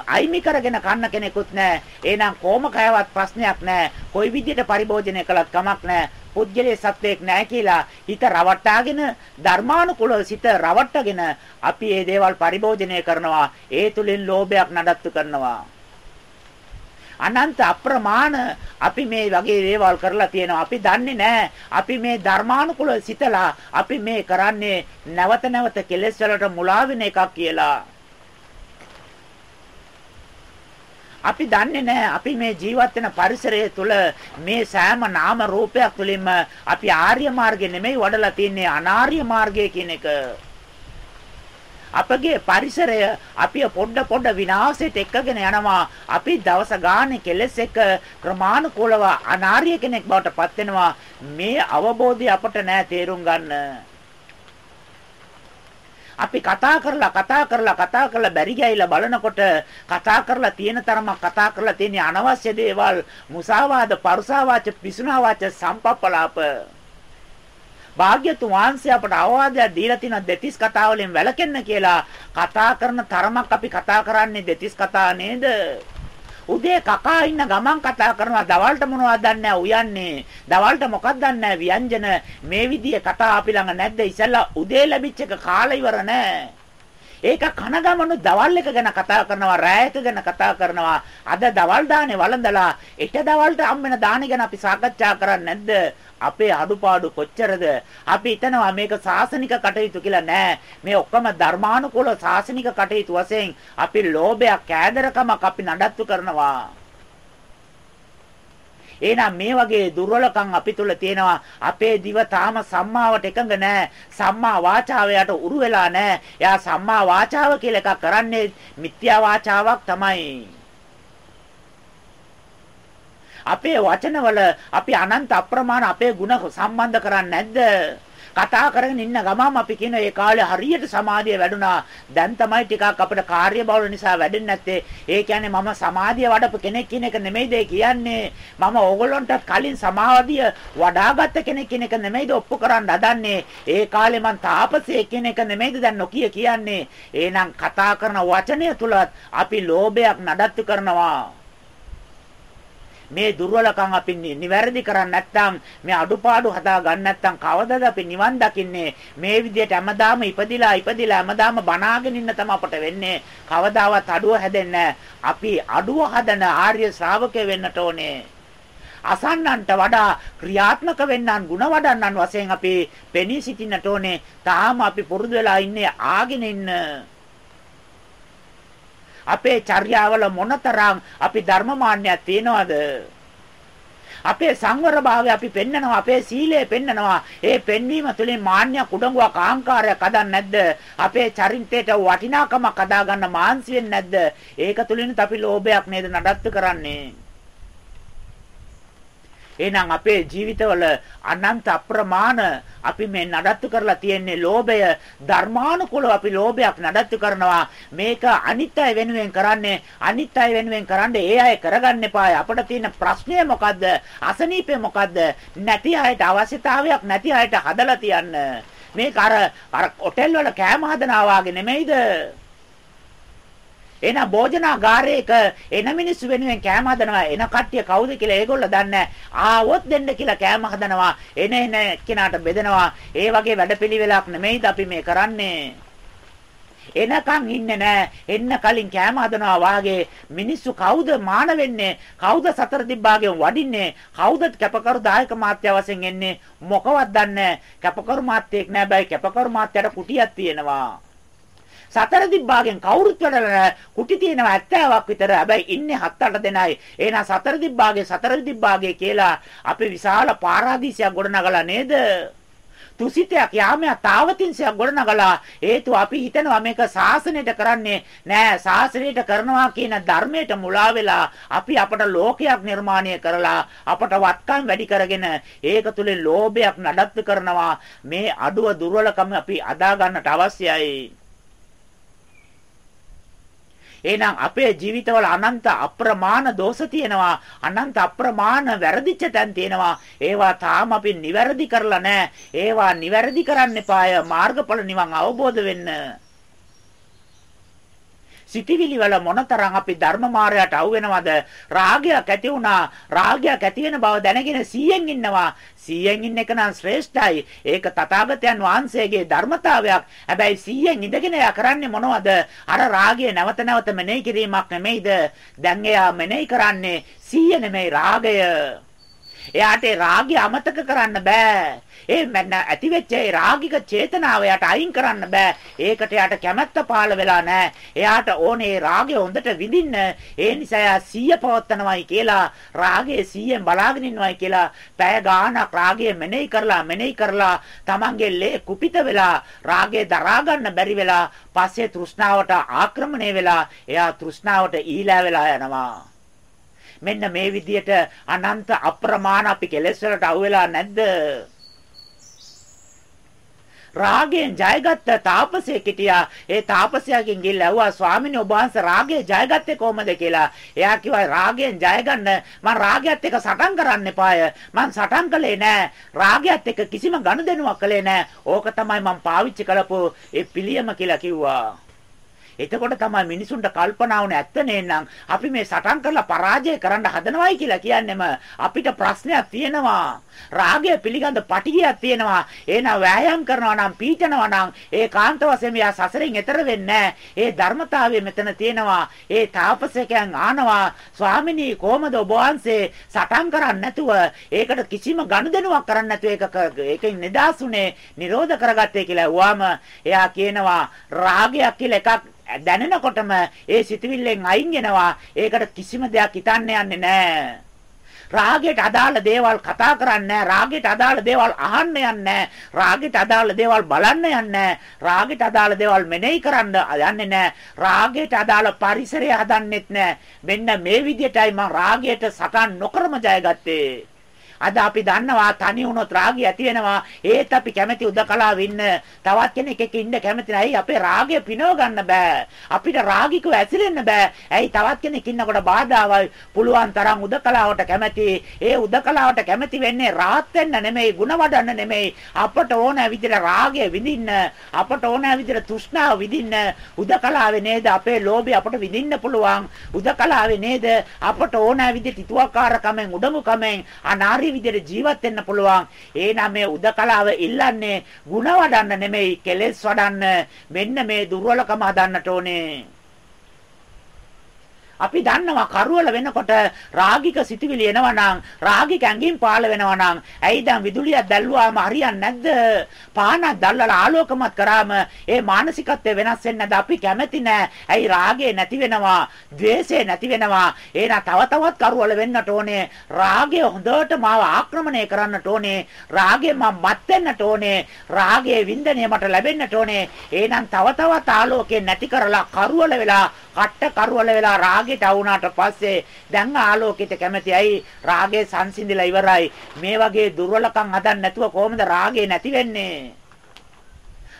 අයිමි කරගෙන කන්න කෙනෙකුත් නැහැ. එහෙනම් කොම කයවත් ප්‍රශ්නයක් නැහැ. කොයි විදිහට පරිභෝජනය කළත් කමක් නැහැ. පුද්ගලයේ සත්‍යයක් නැහැ කියලා හිත රවට්ටාගෙන ධර්මානුකූලව සිත රවට්ටගෙන අපි මේ දේවල් පරිභෝජනය කරනවා. ඒ තුලින් ලෝභයක් නඩත්තු කරනවා. අනන්ත අප්‍රමාණ අපි මේ වගේ දේවල් කරලා තියෙනවා. අපි දන්නේ නැහැ. අපි මේ ධර්මානුකූල සිතලා අපි මේ කරන්නේ නැවත නැවත කෙලෙස් වලට මුලා වෙන එකක් කියලා. අපි දන්නේ නැහැ අපි මේ ජීවත් වෙන පරිසරය තුළ මේ සෑම නාම රූපයක් තුළින්ම අපි ආර්ය මාර්ගේ නෙමෙයි වඩලා තින්නේ අනාර්ය මාර්ගය කියන එක. අපගේ පරිසරය අපි පොඩ පොඩ විනාශයට එක්කගෙන යනවා. අපි දවස ගානේ කෙලස් එක ක්‍රමානුකූලව අනාර්ය කෙනෙක් බවට පත් වෙනවා. මේ අවබෝධය අපට නෑ තේරුම් ගන්න. අපි කතා කරලා කතා කරලා කතා කරලා බැරි ගෑයිලා බලනකොට කතා කරලා තියෙන තරමක් කතා කරලා තියෙන අනවශ්‍ය දේවල් මුසාවාද පරුසාවාච පිසුනාවාච සම්පප්පලාප භාග්‍යතුන් වහන්සේ අපට අවවාදයක් දීලා තියෙන දෙතිස් කතා වලින් වැළකෙන්න කියලා. කතා කරන තරමක් අපි කතා කරන්නේ දෙතිස් කතා නේද? උදේ කකා ඉන්න ගමන් කතා කරනවා. දවල්ට මොනවද දන්නේ උයන්නේ. දවල්ට මොකක්ද දන්නේ ව්‍යංජන. මේ විදිය කතා අපි ළඟ නැද්ද? ඉතින්ලා උදේ ලැබිච්ච එක කාලා ඉවර නෑ ඒක කනගමනු දවල් එක ගැන කතා කරනවා රෑ එක ගැන කතා කරනවා. අද දවල් දානේ වළඳලා එට දවල්ට හම්බෙන දානේ ගැන අපි සාකච්ඡා කරන්නේ නැද්ද? අපේ අඩුපාඩු කොච්චරද? අපි හිතනවා මේක සාසනික කටයුතු කියලා නෑ. මේ ඔක්කොම ධර්මානුකූල සාසනික කටයුතු වශයෙන් අපි ලෝභයක් කෑදරකමක් අපි නඩත්තු කරනවා. එහෙනම් මේ වගේ දුර්වලකම් අපි තුල තියෙනවා. අපේ දිව තාම සම්මාවට එකඟ නැහැ. සම්මා වාචාවයට උරු වෙලා නැහැ. එයා සම්මා වාචාව කියලා එකක් කරන්නේ මිත්‍යා වාචාවක් තමයි. අපේ වචනවල අපි අනන්ත අප්‍රමාණ අපේ ಗುಣ සම්බන්ධ කරන්නේ නැද්ද? කතා කරගෙන ඉන්න ගමම අපි කියන ඒ කාලේ හරියට සමාධිය වැඩුණා. දැන් තමයි ටිකක් අපිට කාර්යබහුල නිසා වැඩෙන්නේ නැත්තේ. ඒ කියන්නේ මම සමාධිය වඩපු කෙනෙක් කියන එක නෙමෙයිද කියන්නේ. මම ඕගොල්ලන්ට කලින් සමාධිය වඩාගත්ත කෙනෙක් කියන එක නෙමෙයිද ඔප්පු කරන්න හදන්නේ. ඒ කාලේ මං තාපසයෙක් කියන එක නෙමෙයිද දැන් නොකිය කියන්නේ. එහෙනම් කතා කරන වචනය තුලත් අපි ලෝභයක් නඩත්තු කරනවා. මේ දුර්වලකම් අපි නිවැරදි කරන්නේ නැත්නම් මේ අඩුපාඩු හදා ගන්න නැත්නම් කවදද අපි නිවන් දකින්නේ? මේ විදිහට හැමදාම ඉපදිලා ඉපදිලා හැමදාම බනාගෙන ඉන්න තමයි අපට වෙන්නේ. කවදාවත් අඩුව හැදෙන්නේ අපි අඩුව හදන ආර්ය ශ්‍රාවකය වෙන්නට ඕනේ. අසන්නන්ට වඩා ක්‍රියාත්මක වෙන්නන් ಗುಣ වඩන්නන් වශයෙන් අපි පෙනී සිටින්නට ඕනේ. තාම අපි පුරුදු වෙලා ඉන්නේ ආගෙන ඉන්න. අපේ චර්යාවල මොනතරම් අපි ධර්මමාන්‍යයක් තියනවද? අපේ සංවර භාවය අපි පෙන්නනවා අපේ සීලය පෙන්නනවා. ඒ පෙන්වීම තුළින් මාන්නයක් උඩඟුවක් අහංකාරයක් හදන්නේ නැද්ද? අපේ චරිතයට වටිනාකමක් හදා ගන්න මාන්සි වෙන්නේ නැද්ද? ඒක තුළින් අපි ලෝභයක් නේද නඩත්තු කරන්නේ? එහෙනම් අපේ ජීවිතවල අනන්ත අප්‍රමාණ අපි මේ නඩත්තු කරලා තියෙන්නේ ලෝභය. ධර්මානුකූලව අපි ලෝභයක් නඩත්තු කරනවා. මේක අනිත් අය වෙනුවෙන් කරන්නේ අනිත් අය වෙනුවෙන් කරන්නේ ඒ අය කරගන්න එපා අපිට තියෙන ප්‍රශ්නය මොකද්ද? අසනීපේ මොකද්ද? නැති අයට අවශ්‍යතාවයක් නැති අයට හදලා තියන්න. මේක අර අර හොටෙල් වල කෑම හදනවා වගේ නෙමෙයිද? එහෙනම් භෝජනාගාරයක එන මිනිස්සු වෙනුවෙන් කෑම හදනවා. එන කට්ටිය කවුද කියලා ඒගොල්ලෝ දන්නේ ආවොත් දෙන්න කියලා කෑම හදනවා. එන එන කෙනාට බෙදනවා. ඒ වගේ වැඩපිළිවෙලක් නෙමෙයිද අපි මේ කරන්නේ. එනකන් ඉන්නේ නැහැ. එන්න කලින් කෑම හදනවා වාගේ මිනිස්සු කවුද මාන වෙන්නේ? කවුද සතර දිබ්බාගෙන් වඩින්නේ? කවුද කැපකරු දායක මාත්‍ය වශයෙන් එන්නේ? මොකවත් දන්නේ නැහැ. කැපකරු මාත්‍යෙක් නෑ බයි කැපකරු මාත්‍යට කුටියක් තියෙනවා. සතර දිබ්බාගෙන් කවුරුත් වැඩලා කුටි තියෙනවා 70ක් විතර. හැබැයි ඉන්නේ 7-8 දෙනයි. එහෙනම් සතර දිබ්බාගේ සතර දිබ්බාගේ කියලා අපි විශාල පාරාදීසයක් ගොඩනගලා නේද? තුසිතයක් යාමයක් තාවතින්සයක් ගොඩනගලා හේතුව අපි හිතනවා මේක සාසනයට කරන්නේ නෑ සාසනයට කරනවා කියන ධර්මයට මුලා වෙලා අපි අපට ලෝකයක් නිර්මාණය කරලා අපට වත්කම් වැඩි කරගෙන ඒක තුලින් ලෝභයක් නඩත්තු කරනවා මේ අඩුව දුර්වලකම අපි අදා ගන්නට අවශ්‍යයි එහෙනම් අපේ ජීවිතවල අනන්ත අප්‍රමාණ දෝෂ තියෙනවා. අනන්ත අප්‍රමාණ වැරදිච්ච තැන් තියෙනවා. ඒවා තාම අපි නිවැරදි කරලා නැහැ. ඒවා නිවැරදි කරන්න එපාය. මාර්ගඵල නිවන් අවබෝධ වෙන්න. සිටිවිලි වල මොනතරම් අපි ධර්ම මායයට අවු වෙනවද රාගයක් ඇති වුණා. රාගයක් ඇති වෙන බව දැනගෙන 100න් ඉන්නවා. 100න් ඉන්න එක නම් ශ්‍රේෂ්ඨයි. ඒක තථාගතයන් වහන්සේගේ ධර්මතාවයක්. හැබැයි 100න් ඉඳගෙන එයා කරන්නේ මොනවද? අර රාගය නැවත නැවත මෙනෙහි කිරීමක් නෙමෙයිද? දැන් එයා මෙනෙහි කරන්නේ 100 නෙමෙයි රාගය. එයාට රාගය අමතක කරන්න බෑ. ඒ මන්න ඇති වෙච්ච ඒ රාගික චේතනාව එයාට අයින් කරන්න බෑ. ඒකට එයාට කැමැත්ත පාළ වෙලා නැහැ. එයාට ඕනේ රාගය හොඳට විඳින්න. ඒ නිසා එයා සීය පවත්නවායි කියලා රාගයේ සීයෙන් බලාගෙන ඉන්නවායි කියලා පැය ගාණක් රාගය මෙනෙහි කරලා මෙනෙහි කරලා Tamange ලේ කුපිත වෙලා රාගය දරා ගන්න බැරි වෙලා පස්සේ තෘෂ්ණාවට ආක්‍රමණය වෙලා එයා තෘෂ්ණාවට ඊළා වෙලා යනවා. මෙන්න මේ විදියට අනන්ත අප්‍රමාණ අපි කෙලෙස් වලට අහු වෙලා නැද්ද? රාගයෙන් ජයගත්ත තාපසයෙක් හිටියා. ඒ තාපසයාගෙන් ගිහිල්ලා ඇහුවා ස්වාමීනි ඔබ වහන්සේ රාගය ජයගත්තේ කොහොමද කියලා. එයා කිව්වා රාගයෙන් ජය ගන්න මම රාගයත් එක්ක සටන් කරන්න එපාය. මම සටන් කළේ නෑ. රාගයත් එක්ක කිසිම ගනුදෙනුවක් කළේ නෑ. ඕක තමයි මම පාවිච්චි කරපු ඒ පිළියම කියලා කිව්වා. එතකොට තමයි මිනිසුන්ට කල්පනා වුනේ ඇත්ත නේනම් අපි මේ සටන් කරලා පරාජය කරන්න හදනවයි කියලා කියන්නෙම අපිට ප්‍රශ්නයක් තියෙනවා. රාගය පිළිගඳ පටිගයක් තියෙනවා. එහෙනම් වෑයම් කරනවා නම් පීඩනවා නම් ඒ කාන්ත වශයෙන් යා සසරෙන් එතර වෙන්නේ ඒ ධර්මතාවය මෙතන තියෙනවා. ඒ තාපසකයන් ආනවා ස්වාමිනී කොහමද ඔබ වහන්සේ සටන් කරන්නේ නැතුව ඒකට කිසිම ගනුදෙනුවක් කරන්නේ නැතුව ඒක ඒකෙන් නිදාසුනේ නිරෝධ කරගත්තේ කියලා වුවාම එයා කියනවා රාගයක් කියලා එකක් දැනෙනකොටම ඒ සිතුවිල්ලෙන් අයින් වෙනවා. ඒකට කිසිම දෙයක් හිතන්න යන්නේ නැහැ. රාගයට අදාළ දේවල් කතා කරන්නේ රාගයට අදාළ දේවල් අහන්න යන්නේ රාගයට අදාළ දේවල් බලන්න යන්නේ රාගයට අදාළ දේවල් මෙනෙහි කරන්න යන්නේ නැහැ රාගයට අදාළ පරිසරය හදන්නෙත් නැහැ මෙන්න මේ විදිහටයි මම රාගයට සකන් නොකරම ජයගත්තේ. අද අපි දන්නවා තනි වුණොත් රාගය ඇති වෙනවා. ඒත් අපි කැමැති උදකලාව ඉන්න. තවත් කෙනෙක් එක්ක ඉන්න කැමති නැහැ. අපේ රාගය පිනව ගන්න බෑ. අපිට රාගිකව ඇසිරෙන්න බෑ. ඇයි තවත් කෙනෙක් ඉන්නකොට බාධාවයි. පුළුවන් තරම් උදකලාවට කැමති. ඒ උදකලාවට කැමති වෙන්නේ රාහත් වෙන්න නෙමෙයි, ಗುಣ වඩන්න නෙමෙයි. අපට ඕන විදිහට රාගය විඳින්න, අපට ඕන විදිහට තෘෂ්ණාව විඳින්න. උදකලාවේ නේද අපේ ලෝභය අපට විඳින්න පුළුවන්. උදකලාවේ නේද අපට ඕන විදිහට ිතුවක්කාරකමෙන්, උඩඟුකමෙන්, අනාරි හරි විදිහට ජීවත් වෙන්න පුළුවන්. එහෙනම් මේ උදකලාව ඉල්ලන්නේ ಗುಣ වඩන්න නෙමෙයි කෙලෙස් වඩන්න. මෙන්න මේ දුර්වලකම හදන්නට ඕනේ. අපි දන්නවා කරුවල වෙනකොට රාගික සිතුවිලි එනවනම් රාගික ඇඟින් පාළ වෙනවනම් ඇයි දැන් විදුලියක් දැල්ුවාම හරියන්නේ නැද්ද? පානක් දැල්ලලා ආලෝකමත් කරාම ඒ මානසිකත්වය වෙනස් වෙන්නේ නැද්ද? අපි කැමති නෑ. ඇයි රාගය නැති වෙනවා, ద్వේෂය නැති වෙනවා. එහෙනම් තව තවත් කරුවල වෙන්නට ඕනේ. රාගය හොඳට මාව ආක්‍රමණය කරන්නට ඕනේ. රාගය මම මත් වෙන්නට ඕනේ. රාගයේ වින්දනය මට ලැබෙන්නට ඕනේ. එහෙනම් තව තවත් ආලෝකය නැති කරලා කරුවල වෙලා කට්ට කරුවල වෙලා රාගෙට આવුනාට පස්සේ දැන් ආලෝකයට කැමතියි රාගේ සංසිඳිලා ඉවරයි. මේ වගේ දුර්වලකම් හදන්න නැතුව කොහොමද රාගේ නැති වෙන්නේ?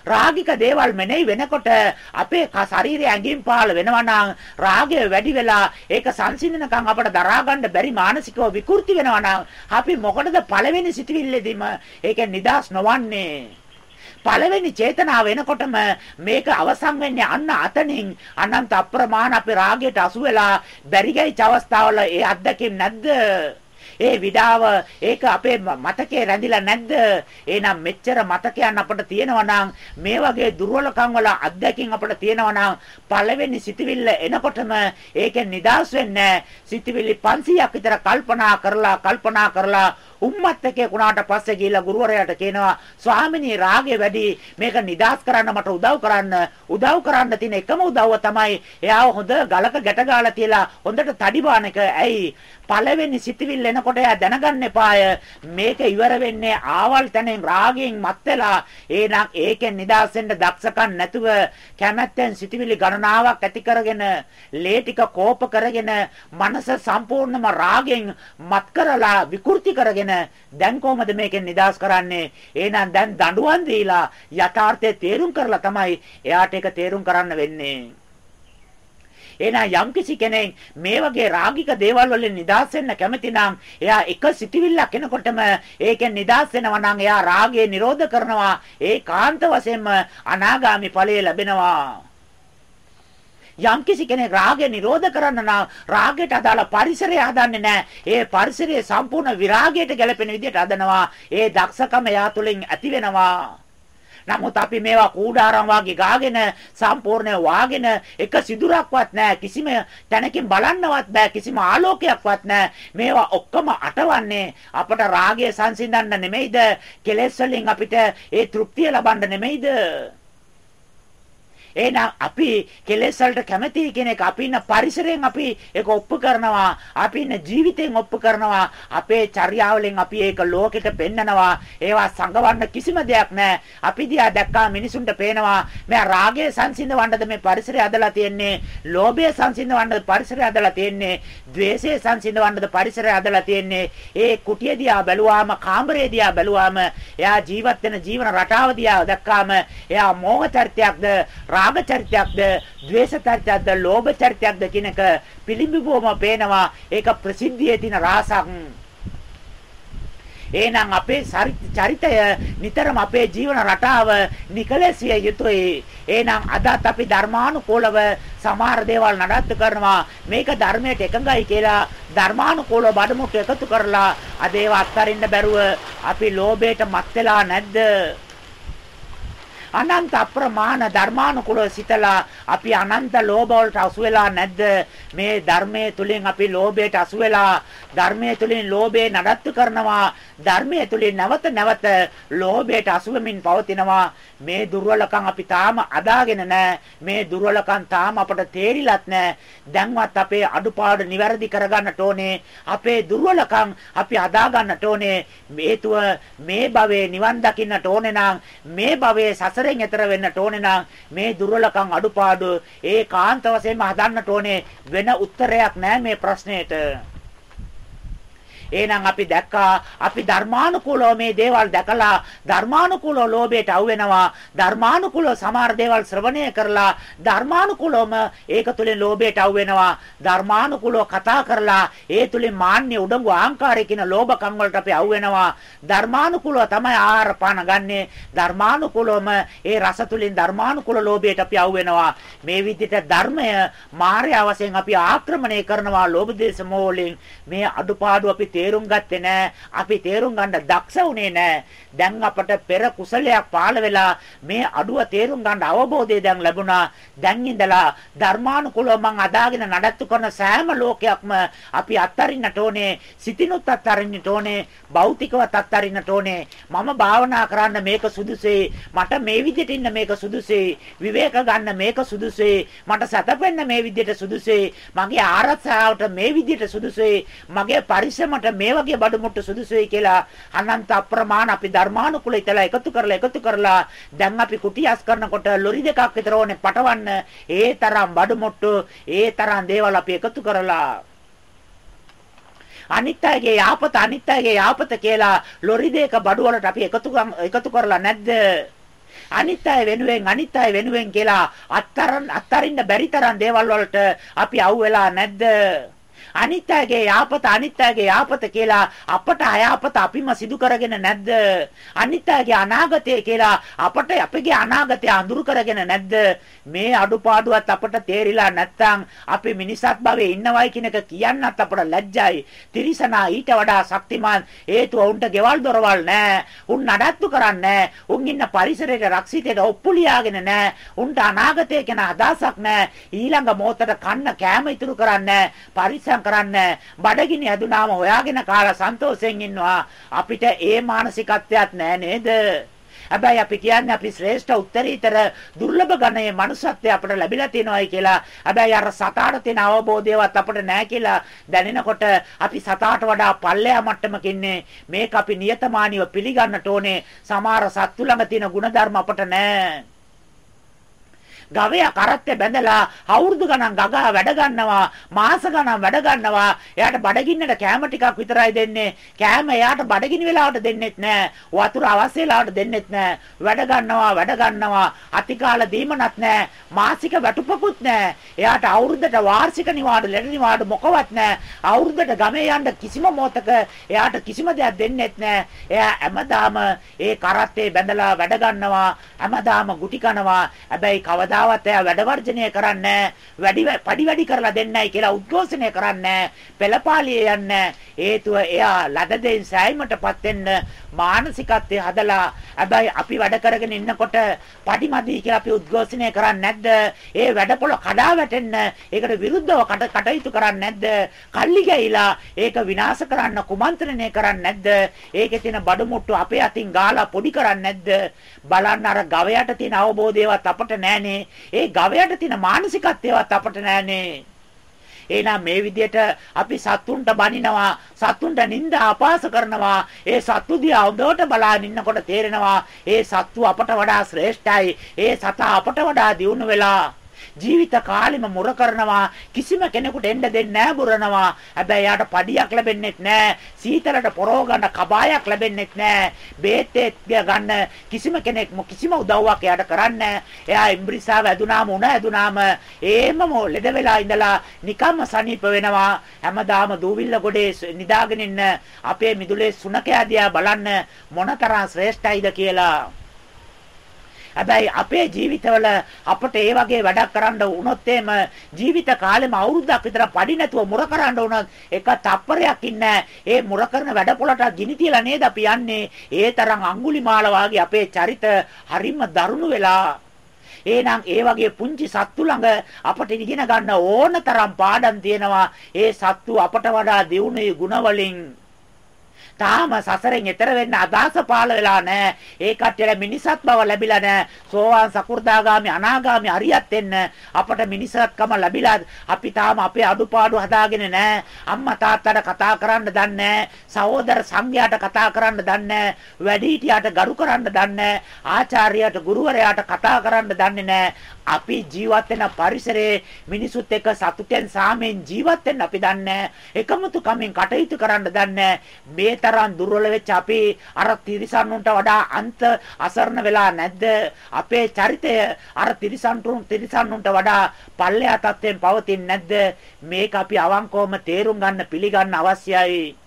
රාගික දේවල් මෙනෙහි වෙනකොට අපේ ශරීරය ඇඟින් පහළ වෙනවා නම් රාගය වැඩි වෙලා ඒක සංසිඳනකම් අපට දරා ගන්න බැරි මානසිකව විකෘති වෙනවා නම් අපි මොකටද පළවෙනි සිතුවිල්ලේදීම ඒක නිදාස් නොවන්නේ. පළවෙනි චේතනාව එනකොටම මේක අවසන් වෙන්නේ අන්න අතනින් අනන්ත අප්‍රමාණ අපේ රාගයට අසු වෙලා බැරිගයිච අවස්ථාවල ඒ අත්දැකීම් නැද්ද ඒ විඩාව ඒක අපේ මතකේ රැඳිලා නැද්ද? එහෙනම් මෙච්චර මතකයන් අපිට තියෙනවා නම් මේ වගේ දුර්වලකම් වල අත්දැකීම් අපිට තියෙනවා නම් පළවෙනි සිතවිල්ල එනකොටම ඒකෙන් නිදහස් වෙන්නේ සිතවිලි 500ක් විතර කල්පනා කරලා කල්පනා කරලා උම්මත් එක්ක කුණාට පස්සේ ගිහිල්ලා ගුරුවරයාට කියනවා ස්වාමිනී රාගය වැඩි. මේක නිදාස් කරන්න මට උදව් කරන්න. උදව් කරන්න තියෙන එකම උදව්ව තමයි එයාව හොඳ ගලක ගැට ගාලා තියලා හොඳට තඩි බාන එක. ඇයි? පළවෙනි සිතවිල්ල එනකොට එයා දැනගන්න එපාය. මේක ඉවර වෙන්නේ ආවල් තැනින් රාගයෙන් මත් වෙලා. එහෙනම් ඒකෙන් නිදහස් වෙන්න දක්ෂකම් නැතුව කැමැත්තෙන් සිතවිලි ගණනාවක් ඇති කරගෙන ලේ ටික කෝප කරගෙන මනස සම්පූර්ණම රාගයෙන් මත් කරලා විකෘති කරගෙන දැන් කොහමද මේකෙන් නිදහස් කරන්නේ? එහෙනම් දැන් දඬුවම් දීලා යථාර්ථය තේරුම් කරලා තමයි එයාට ඒක තේරුම් කරන්න වෙන්නේ. එහෙනම් යම්කිසි කෙනෙක් මේ වගේ රාගික දේවල් වලින් නිදහස් වෙන්න කැමති නම් එයා එක සිටිවිල්ලක් එනකොටම ඒකෙන් නිදහස් වෙනවා නම් එයා රාගය නිරෝධ කරනවා. ඒකාන්ත වශයෙන්ම අනාගාමි ඵලය ලැබෙනවා. යම්කිසි කෙනෙක් රාගය නිරෝධ කරන්න නම් රාගයට අදාළ පරිසරය හදන්නේ නැහැ. ඒ පරිසරය සම්පූර්ණ විරාගයට ගැලපෙන විදිහට හදනවා. ඒ දක්ෂකම එයා තුළින් ඇති වෙනවා. නමුත් අපි මේවා කූඩාරම් වාගේ ගාගෙන සම්පූර්ණ වාගෙන එක සිදුරක්වත් නැහැ කිසිම තැනකින් බලන්නවත් බෑ කිසිම ආලෝකයක්වත් නැහැ මේවා ඔක්කොම අටවන්නේ අපට රාගය සංසිඳන්න නෙමෙයිද කෙලෙස් වලින් අපිට ඒ තෘප්තිය ලබන්න නෙමෙයිද එහෙනම් අපි කෙලෙස් වලට කැමති කෙනෙක් අපි ඉන්න පරිසරයෙන් අපි ඒක ඔප්පු කරනවා. අපි ඉන්න ජීවිතයෙන් ඔප්පු කරනවා. අපේ චර්යාවලින් අපි ඒක ලෝකෙට පෙන්නනවා. ඒවා සංගවන්න කිසිම දෙයක් නැහැ. අපි දිහා දැක්කා මිනිසුන්ට පේනවා. මෙයා රාගය සංසිඳවන්නද මේ පරිසරය අදලා තියෙන්නේ. ලෝභය සංසිඳවන්නද පරිසරය අදලා තියෙන්නේ. ද්වේෂය සංසිඳවන්නද පරිසරය අදලා තියෙන්නේ. ඒ කුටිය දිහා බැලුවාම කාමරය දිහා බැලුවාම එයා ජීවත් වෙන ජීවන රටාව දිහා දැක්කාම එයා මෝහ චරිතයක්ද රාග චරිතයක්ද, ද්වේෂ චරිතයක්ද, ලෝභ චරිතයක්ද කියන එක පිළිඹුවම පේනවා. ඒක ප්‍රසිද්ධියේ තියෙන රහසක්. එහෙනම් අපේ චරිතය නිතරම අපේ ජීවන රටාව නිකලෙසිය යුතුයි. එහෙනම් අදත් අපි ධර්මානුකූලව සමහර දේවල් නඩත්තු කරනවා. මේක ධර්මයට එකඟයි කියලා ධර්මානුකූලව බඩමුට්ටු එකතු කරලා අද ඒව අත්හරින්න බැරුව අපි ලෝභයට මත් වෙලා නැද්ද? අනන්ත අප්‍රමාණ ධර්මානුකූලව සිතලා අපි අනන්ත ලෝභ වලට අසු වෙලා නැද්ද? මේ ධර්මයේ තුලින් අපි ලෝභයට අසු වෙලා ධර්මයේ තුලින් ලෝභය නඩත්තු කරනවා ධර්මයේ තුලින් නැවත නැවත ලෝභයට අසු වෙමින් පවතිනවා. මේ දුර්වලකම් අපි තාම අදාගෙන නැහැ. මේ දුර්වලකම් තාම අපට තේරිලත් නැහැ. දැන්වත් අපේ අඩුපාඩු නිවැරදි කරගන්නට ඕනේ. අපේ දුර්වලකම් අපි අදා ගන්නට ඕනේ. හේතුව මේ භවයේ නිවන් දකින්නට ඕනේ නම් මේ භවයේ සසරෙන් එතර වෙන්නට ඕනේ නම් මේ දුර්වලකම් අඩුපාඩු ඒකාන්ත වශයෙන්ම හදන්නට ඕනේ වෙන උත්තරයක් නැහැ මේ ප්‍රශ්නෙට. එහෙනම් අපි දැක්කා අපි ධර්මානුකූලව මේ දේවල් දැකලා ධර්මානුකූලව ලෝභයට අවු වෙනවා ධර්මානුකූලව සමහර දේවල් ශ්‍රවණය කරලා ධර්මානුකූලවම ඒක තුලින් ලෝභයට අවු වෙනවා ධර්මානුකූලව කතා කරලා ඒ තුලින් මාන්නේ උඩඟු ආංකාරය කියන ලෝභකම් වලට අපි අවු වෙනවා ධර්මානුකූලව තමයි ආහාර පාන ගන්නෙ. ධර්මානුකූලවම ඒ රස තුලින් ධර්මානුකූල ලෝභයට අපි අවු වෙනවා මේ විදිහට ධර්මය මාර්ය වශයෙන් අපි ආක්‍රමණය කරනවා ලෝභ දේශ මොහොලින් මේ අඩුපාඩු අපි තේරුම් ගත්තේ නැහැ. අපි තේරුම් ගන්න දක්ෂ වුණේ නැහැ. දැන් අපට පෙර කුසලයක් පාළ වෙලා මේ අඩුව තේරුම් ගන්න අවබෝධය දැන් ලැබුණා. දැන් ඉඳලා ධර්මානුකූලව මං අදාගෙන නඩත්තු කරන සෑම ලෝකයක්ම අපි අත්හරින්නට ඕනේ. සිතිනුත් අත්හරින්නට ඕනේ. භෞතිකවත් අත්හරින්නට ඕනේ. මම භාවනා කරන්න මේක සුදුසුයි. මට මේ විදිහට ඉන්න මේක සුදුසුයි. විවේක ගන්න මේක සුදුසුයි. මට සැතපෙන්න මේ විදිහට සුදුසුයි. මගේ ආරක්ෂාවට මේ විදිහට සුදුසුයි. මගේ පරිස්සමට මේ වගේ බඩු මුට්ටු සුදුසුයි කියලා අනන්ත අප්‍රමාණ අපි ධර්මානුකූල ඉතලා එකතු කරලා එකතු කරලා දැන් අපි කුටියස් කරනකොට ලොරි දෙකක් විතර ඕනේ පටවන්න. ඒ තරම් බඩු මුට්ටු ඒ තරම් දේවල් අපි එකතු කරලා. අනිත් අයගේ යාපත අනිත් අයගේ යාපත කියලා ලොරි දෙක බඩු වලට අපි එකතු එකතු කරලා නැද්ද? අනිත් අය වෙනුවෙන් අනිත් අය වෙනුවෙන් කියලා අත්තරින් අත්තරින්න බැරි තරම් දේවල් වලට අපි අවු වෙලා නැද්ද? අනිත්‍යගේ යාපත අනිත්‍යගේ යාපත කියලා අපට අයාපත අපිම සිදු කරගෙන නැද්ද? අනිත්‍යගේ අනාගතය කියලා අපට අපගේ අනාගතය අඳුරු කරගෙන නැද්ද? මේ අඩුපාඩුවත් අපට තේරිලා නැත්නම් අපි මිනිසත් භවයේ ඉන්නවයි කියන එක කියන්නත් අපට ලැජ්ජයි. තිරිසනා ඊට වඩා ශක්තිමාන් හේතුව උන්ට ගෙවල් දොරවල් නැහැ. උන් නඩත්තු කරන්නේ උන් ඉන්න පරිසරයේ රක්ෂිතයට ඔප්පු ලියාගෙන නැහැ. උන්ට අනාගතය ගැන අදහසක් නැහැ. ඊළඟ මොහොතට කන්න කෑම ඉතුරු කරන්නේ පරිසර පරිස්සම් කරන්නේ බඩගිනි ඇදුනාම හොයාගෙන කාලා සන්තෝෂයෙන් ඉන්නවා. අපිට ඒ මානසිකත්වයක් නෑ නේද? හැබැයි අපි කියන්නේ අපි ශ්‍රේෂ්ඨ උත්තරීතර දුර්ලභ ගණයේ manussත්වය අපට ලැබිලා තියෙනවායි කියලා. හැබැයි අර සතාට තියෙන අවබෝධයවත් අපට නැහැ කියලා දැනෙනකොට අපි සතාට වඩා පල්ලෙහා මට්ටමක ඉන්නේ. මේක අපි නියතමානීව පිළිගන්නට ඕනේ. සමහර සත්තු ළඟ තියෙන ಗುಣධර්ම අපට නැහැ. ගවයා කරත්තේ බැඳලා අවුරුදු ගණන් ගගා වැඩ ගන්නවා මාස ගණන් වැඩ ගන්නවා. එයාට බඩගින්නට කෑම ටිකක් විතරයි දෙන්නේ. කෑම එයාට බඩගිනි වෙලාවට දෙන්නෙත් නෑ. වතුර අවශ්‍ය වෙලාවට දෙන්නෙත් නෑ. වැඩ ගන්නවා වැඩ ගන්නවා. අතිකාල දීමනත් නෑ. මාසික වැටුපකුත් නෑ. එයාට අවුරුද්දට වාර්ෂික නිවාඩු ලෙඩ නිවාඩු මොකවත් නෑ. අවුරුද්දට ගමේ යන්න කිසිම මොහතක එයාට කිසිම දෙයක් දෙන්නෙත් නෑ. එයා හැමදාම ඒ කරත්තේ බැඳලා වැඩ ගන්නවා. හැමදාම ගුටි කනවා. හැබැයි කවදා කවදාවත් එයා වැඩ වර්ජනය කරන්නේ වැඩි පඩි වැඩි කරලා දෙන්නයි කියලා උද්ඝෝෂණය කරන්නේ පෙළපාලිය යන්නේ. හේතුව එයා ලද දෙයින් සෑයීමටපත් වෙන්න මානසිකත්වයේ හදලා හැබැයි අපි වැඩ කරගෙන ඉන්නකොට පඩි මදි කියලා අපි උද්ඝෝෂණය කරන්නේ නැද්ද? ඒ වැඩපොළ කඩා වැටෙන්න ඒකට විරුද්ධව කටයුතු කරන්නේ නැද්ද? කල්ලි ගෑයිලා ඒක විනාශ කරන්න කුමන්ත්‍රණය කරන්නේ නැද්ද? ඒකේ තියෙන බඩු මුට්ටු අපේ අතින් ගාලා පොඩි කරන්නේ නැද්ද? බලන්න අර ගවයාට තියෙන අවබෝධයවත් අපට නැහනේ ඒ ගවයාට තියෙන මානසිකත්වයවත් අපට නැහනේ. එහෙනම් මේ විදිහට අපි සත්තුන්ට බනිනවා සත්තුන්ට නිନ୍ଦා අපාස කරනවා ඒ සත්තු දිහා හොඳට බලාගෙන ඉන්නකොට තේරෙනවා ඒ සත්තු අපට වඩා ශ්‍රේෂ්ඨයි ඒ සතා අපට වඩා දියුණු වෙලා ජීවිත කාලෙම මුර කරනවා කිසිම කෙනෙකුට එන්න දෙන්නේ නැහැ බුරනවා. හැබැයි යාට පඩියක් ලැබෙන්නේත් නැහැ සීතලට පොරව ගන්න කබායක් ලැබෙන්නේත් නැහැ. බේත් ගන්න කිසිම කෙනෙක් කිසිම උදව්වක් එයාට කරන්නේ එයා ඉම්බ්‍රිසාව ඇදුනාම උණ ඇදුනාම ඒමම ලෙඩ වෙලා ඉඳලා නිකම්ම සනීප වෙනවා. හැමදාම දූවිල්ල ගොඩේ නිදාගෙන ඉන්න අපේ මිදුලේ සුනකයා දිහා බලන්න මොනතරම් ශ්‍රේෂ්ඨයිද කියලා. හැබැයි අපේ ජීවිතවල අපට ඒ වගේ වැඩක් කරන්න වුණොත් එහෙම ජීවිත කාලෙම අවුරුද්දක් විතර පඩි නැතුව මුර කරන්න වුණොත් එක තප්පරයක් ඉන්න ඒ මුර කරන වැඩ පොලට ගිනි තියලා නේද අපි යන්නේ? ඒ තරම් අඟුලිමාල වාගේ අපේ චරිත හරිම දරුණු වෙලා. එහෙනම් ඒ වගේ පුංචි සත්තු ළඟ අපට ඉගෙන ගන්න ඕන තරම් පාඩම් තියෙනවා. ඒ සත්තු අපට වඩා දියුණුවේ ගුණ වලින් තාම සසරෙන් එතර වෙන්න අදහස පාළ වෙලා නැහැ. ඒ කට්ටියට මිනිසත් බව ලැබිලා නැහැ. සෝවාන් සකු르දාගාමි අනාගාමි අරියත් වෙන්න අපට මිනිසත්කම ලැබිලා අපි තාම අපේ අඩුපාඩු හදාගෙන නැහැ. අම්මා තාත්තට කතා කරන්න දන්නේ සහෝදර සංඝයාට කතා කරන්න දන්නේ වැඩිහිටියාට ගරු කරන්න දන්නේ ආචාර්යයාට ගුරුවරයාට කතා කරන්න දන්නේ නැහැ. අපි ජීවත් වෙන පරිසරයේ මිනිසුත් එක්ක සතුටෙන් සාමෙන් ජීවත් වෙන්න අපි දන්නේ එකමුතු කමින් කටයුතු කරන්න දන්නේ මේ තරම් දුර්වල වෙච්ච අපි අර තිරිසන්නුන්ට වඩා අන්ත අසරණ වෙලා නැද්ද? අපේ චරිතය අර තිරිසන්තුන් තිරිසන්නුන්ට වඩා පල්ලෙහා තත්ත්වයෙන් පවතින්නේ නැද්ද? මේක අපි අවංකවම තේරුම් ගන්න පිළිගන්න අවශ්‍යයි.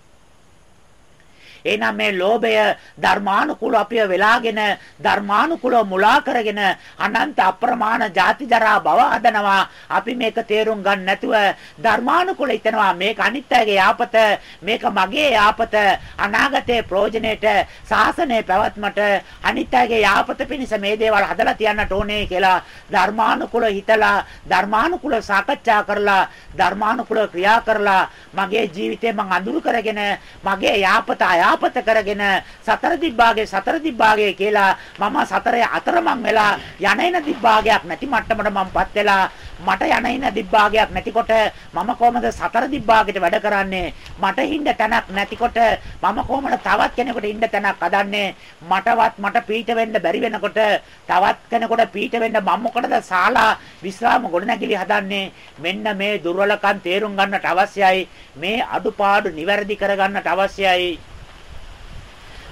එහෙනම් මේ ලෝභය ධර්මානුකූල අපිව වෙලාගෙන ධර්මානුකූලව මුලා කරගෙන අනන්ත අප්‍රමාණ ಜಾති ජරා භව හදනවා. අපි මේක තේරුම් ගන්න නැතුව ධර්මානුකූල හිතනවා මේක අනිත්‍යයේ යාපත මේක මගේ යාපත අනාගතයේ ප්‍රයෝජනෙට සාසනයේ පැවැත්මට අනිත්‍යයේ යාපත පිණිස මේ දේවල් හදලා තියන්නට ඕනේ කියලා ධර්මානුකූල හිතලා ධර්මානුකූල සාකච්ඡා කරලා ධර්මානුකූල ක්‍රියා කරලා මගේ ජීවිතේ මං අඳුරු කරගෙන මගේ යාපත අය යාපත කරගෙන සතර දිබ්බාගේ සතර දිබ්බාගේ කියලා මම සතරේ අතරමං වෙලා යන එන දිබ්බාගයක් නැති මට්ටමට මමපත් වෙලා මට යන එන දිබ්බාගයක් නැතිකොට මම කොහමද සතර දිබ්බාගෙට වැඩ කරන්නේ? මට හින්න තැනක් නැතිකොට මම කොහමද තවත් කෙනෙකුට ඉන්න තැනක් හදන්නේ? මටවත් මට පීඨ වෙන්න බැරි වෙනකොට තවත් කෙනෙකුට පීඨ වෙන්න මම මොකටද ශාලා විශ්‍රාම ගොඩනැගිලි හදන්නේ? මෙන්න මේ දුර්වලකම් තේරුම් ගන්නට අවශ්‍යයි. මේ අඩුපාඩු නිවැරදි කරගන්නට අවශ්‍යයි.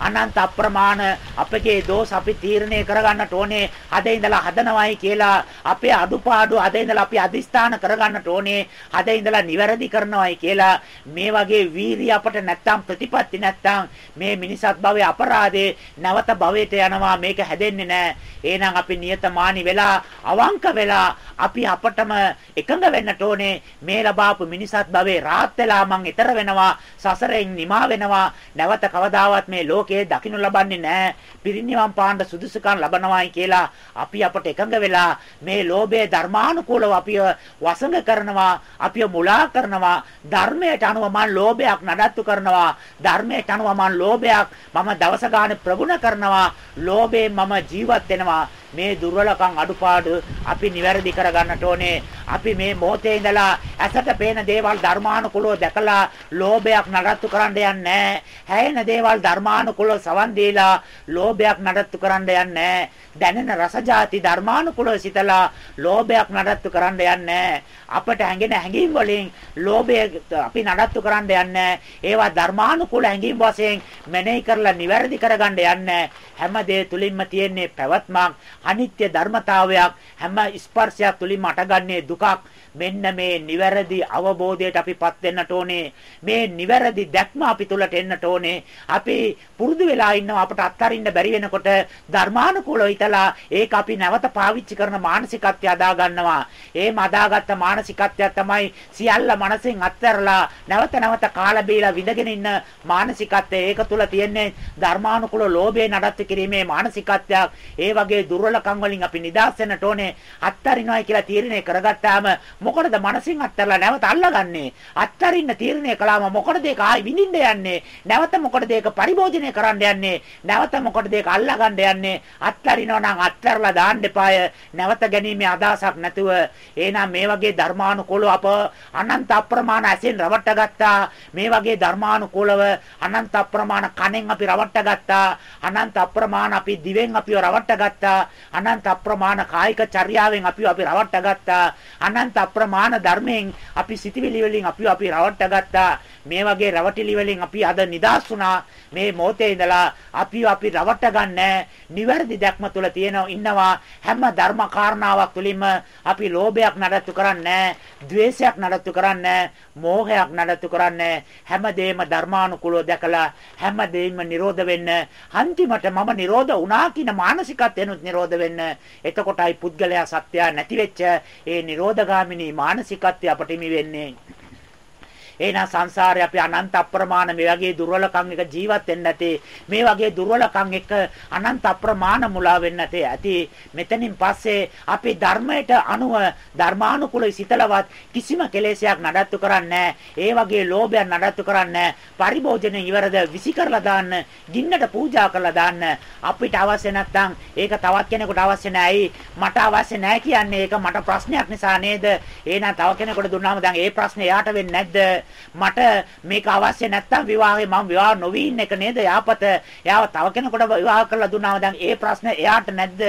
අනන්ත අප්‍රමාණ අපගේ දෝෂ අපි තීරණය කරගන්නට ඕනේ. අද ඉඳලා හදනවයි කියලා අපේ අඩුපාඩු අද ඉඳලා අපි අදිස්ථාන කරගන්නට ඕනේ. අද ඉඳලා නිවැරදි කරනවයි කියලා මේ වගේ වීරිය අපට නැත්තම් ප්‍රතිපත්ති නැත්තම් මේ මිනිසත් භවයේ අපරාධේ නැවත භවයට යනවා මේක හැදෙන්නේ නැහැ. එහෙනම් අපි නියතමානි වෙලා අවංක වෙලා අපි අපටම එකඟ වෙන්නට ඕනේ මේ ලබාපු මිනිසත් භවයේ රාත් වෙලා මං ඊතර වෙනවා සසරෙන් නිමා වෙනවා නැවත කවදාවත් මේ ලෝක ලෝකයේ දකින්න ලබන්නේ නැහැ. පිරිනිවන් පාන්න සුදුසුකම් ලබනවායි කියලා අපි අපට එකඟ වෙලා මේ ලෝභයේ ධර්මානුකූලව අපිව වසඟ කරනවා, අපිව මුලා කරනවා. ධර්මයට අනුව මම ලෝභයක් නඩත්තු කරනවා. ධර්මයට අනුව මම ලෝභයක් මම දවස ගානේ ප්‍රගුණ කරනවා. ලෝභයෙන් මම ජීවත් වෙනවා. මේ දුර්වලකම් අඩුපාඩු අපි නිවැරදි කරගන්නට ඕනේ. අපි මේ මොහොතේ ඉඳලා ඇසට පේන දේවල් ධර්මානුකූලව දැකලා ලෝභයක් නඩත්තු කරන්න යන්නේ හැයෙන දේවල් ධර්මානුකූලව සවන් දීලා ලෝභයක් නඩත්තු කරන්න යන්නේ දැනෙන රසජාති ධර්මානුකූලව සිතලා ලෝභයක් නඩත්තු කරන්න යන්නේ අපට හැඟෙන හැඟීම් වලින් ලෝභය අපි නඩත්තු කරන්න යන්නේ ඒවා ධර්මානුකූල හැඟීම් වශයෙන් මෙනෙහි කරලා නිවැරදි කරගන්න යන්නේ හැම දේ තුලින්ම තියෙන්නේ පැවැත්මක්. අනිත්‍ය ධර්මතාවයක් හැම ස්පර්ශයක් තුලින්ම අටගන්නේ දුකක්. මෙන්න මේ නිවැරදි අවබෝධයට අපිපත් වෙන්නට ඕනේ. මේ නිවැරදි දැක්ම අපි තුලට එන්නට ඕනේ. අපි පුරුදු වෙලා ඉන්නවා අපට අත්හරින්න බැරි වෙනකොට ධර්මානුකූලව හිතලා ඒක අපි නැවත පාවිච්චි කරන මානසිකත්වය අදා ගන්නවා. ඒ මදාගත්ත මානසිකත්වය තමයි සියල්ල මනසෙන් අත්හැරලා නැවත නැවත කාලා බීලා විඳගෙන ඉන්න මානසිකත්වය. ඒක තුල තියෙන්නේ ධර්මානුකූල ලෝභය නඩත්තු කිරීමේ මානසිකත්වයක්. ඒ වගේ දුර්වලකම් වලින් අපි නිදහස් වෙන්නට ඕනේ. අත්හරිනවයි කියලා තීරණය කරගත්තාම මොකටද මනසින් අත්හැරලා නැවත අල්ලගන්නේ? අත්හරින්න තීරණය කළාම මොකටද ඒක ආයි විඳින්න යන්නේ? නැවත මොකටද ඒක පරිභෝජනය කරන්න යන්නේ? නැවත මොකටද ඒක අල්ලගන්න යන්නේ? අත්හරිනවා නම් අත්හැරලා දාන්න එපාය. නැවත ගැනීමේ අදහසක් නැතුව එහෙනම් මේ වගේ ධර්මානුකූලව අප අනන්ත අප්‍රමාණ ඇසෙන් රවට්ට ගත්තා. මේ වගේ ධර්මානුකූලව අනන්ත අප්‍රමාණ කනෙන් අපි රවට්ට ගත්තා. අනන්ත අප්‍රමාණ අපි දිවෙන් අපිව රවට්ට ගත්තා. අනන්ත අප්‍රමාණ කායික චර්යාවෙන් අපිව අපි රවට්ට ගත්තා. අනන්ත අප්‍රමාණ ධර්මයෙන් අපි සිටිවිලි වලින් අපි අපි රවට්ට ගත්තා. මේ වගේ රවටිලි වලින් අපි අද නිදාස් වුණා. මේ මොහොතේ ඉඳලා අපි අපි රවට්ට ගන්න. නිවැරදි දැක්ම තුළ තියෙන ඉන්නවා. හැම ධර්ම කාරණාවක් තුළින්ම අපි ලෝභයක් නඩත්තු කරන්නේ. ද්වේෂයක් නඩත්තු කරන්නේ. මෝහයක් නඩත්තු කරන්නේ. හැමදේම ධර්මානුකූලව දැකලා හැමදේම නිරෝධ වෙන්න. අන්තිමට මම නිරෝධ වුණා කියන මානසිකත්වෙනුත් නිරෝධ වෙන්න. එතකොටයි පුද්ගලයා සත්‍යය නැති වෙච්ච ඒ නිරෝධගාමිනී මානසිකත්වය අපට හිමි වෙන්නේ. එහෙනම් සංසාරේ අපි අනන්ත අප්‍රමාණ මේ වගේ දුර්වලකම් එක ජීවත් වෙන්න නැtei. මේ වගේ දුර්වලකම් එක අනන්ත අප්‍රමාණ මුලා වෙන්න නැtei. ඇති මෙතනින් පස්සේ අපි ධර්මයට අනුව ධර්මානුකූලව සිතලවත් කිසිම කෙලෙසයක් නඩත්තු කරන්නේ ඒ වගේ ලෝභයක් නඩත්තු කරන්නේ පරිභෝජන ඉවරද විසි කරලා දාන්න, ගින්නට පූජා කරලා දාන්න. අපිට අවශ්‍ය නැත්නම් ඒක තවත් කෙනෙකුට අවශ්‍ය නැහැයි. මට අවශ්‍ය නැහැ කියන්නේ ඒක මට ප්‍රශ්නයක් නිසා නේද? එහෙනම් තව කෙනෙකුට දුන්නාම දැන් ඒ ප්‍රශ්නේ යාට වෙන්නේ නැද්ද? මට මේක අවශ්‍ය නැත්තම් විවාහේ මම විවාහ නොවි ඉන්න එක නේද? යාපත එයාව තව කෙනෙකුට විවාහ කරලා දුන්නාම දැන් ඒ ප්‍රශ්නේ එයාට නැද්ද?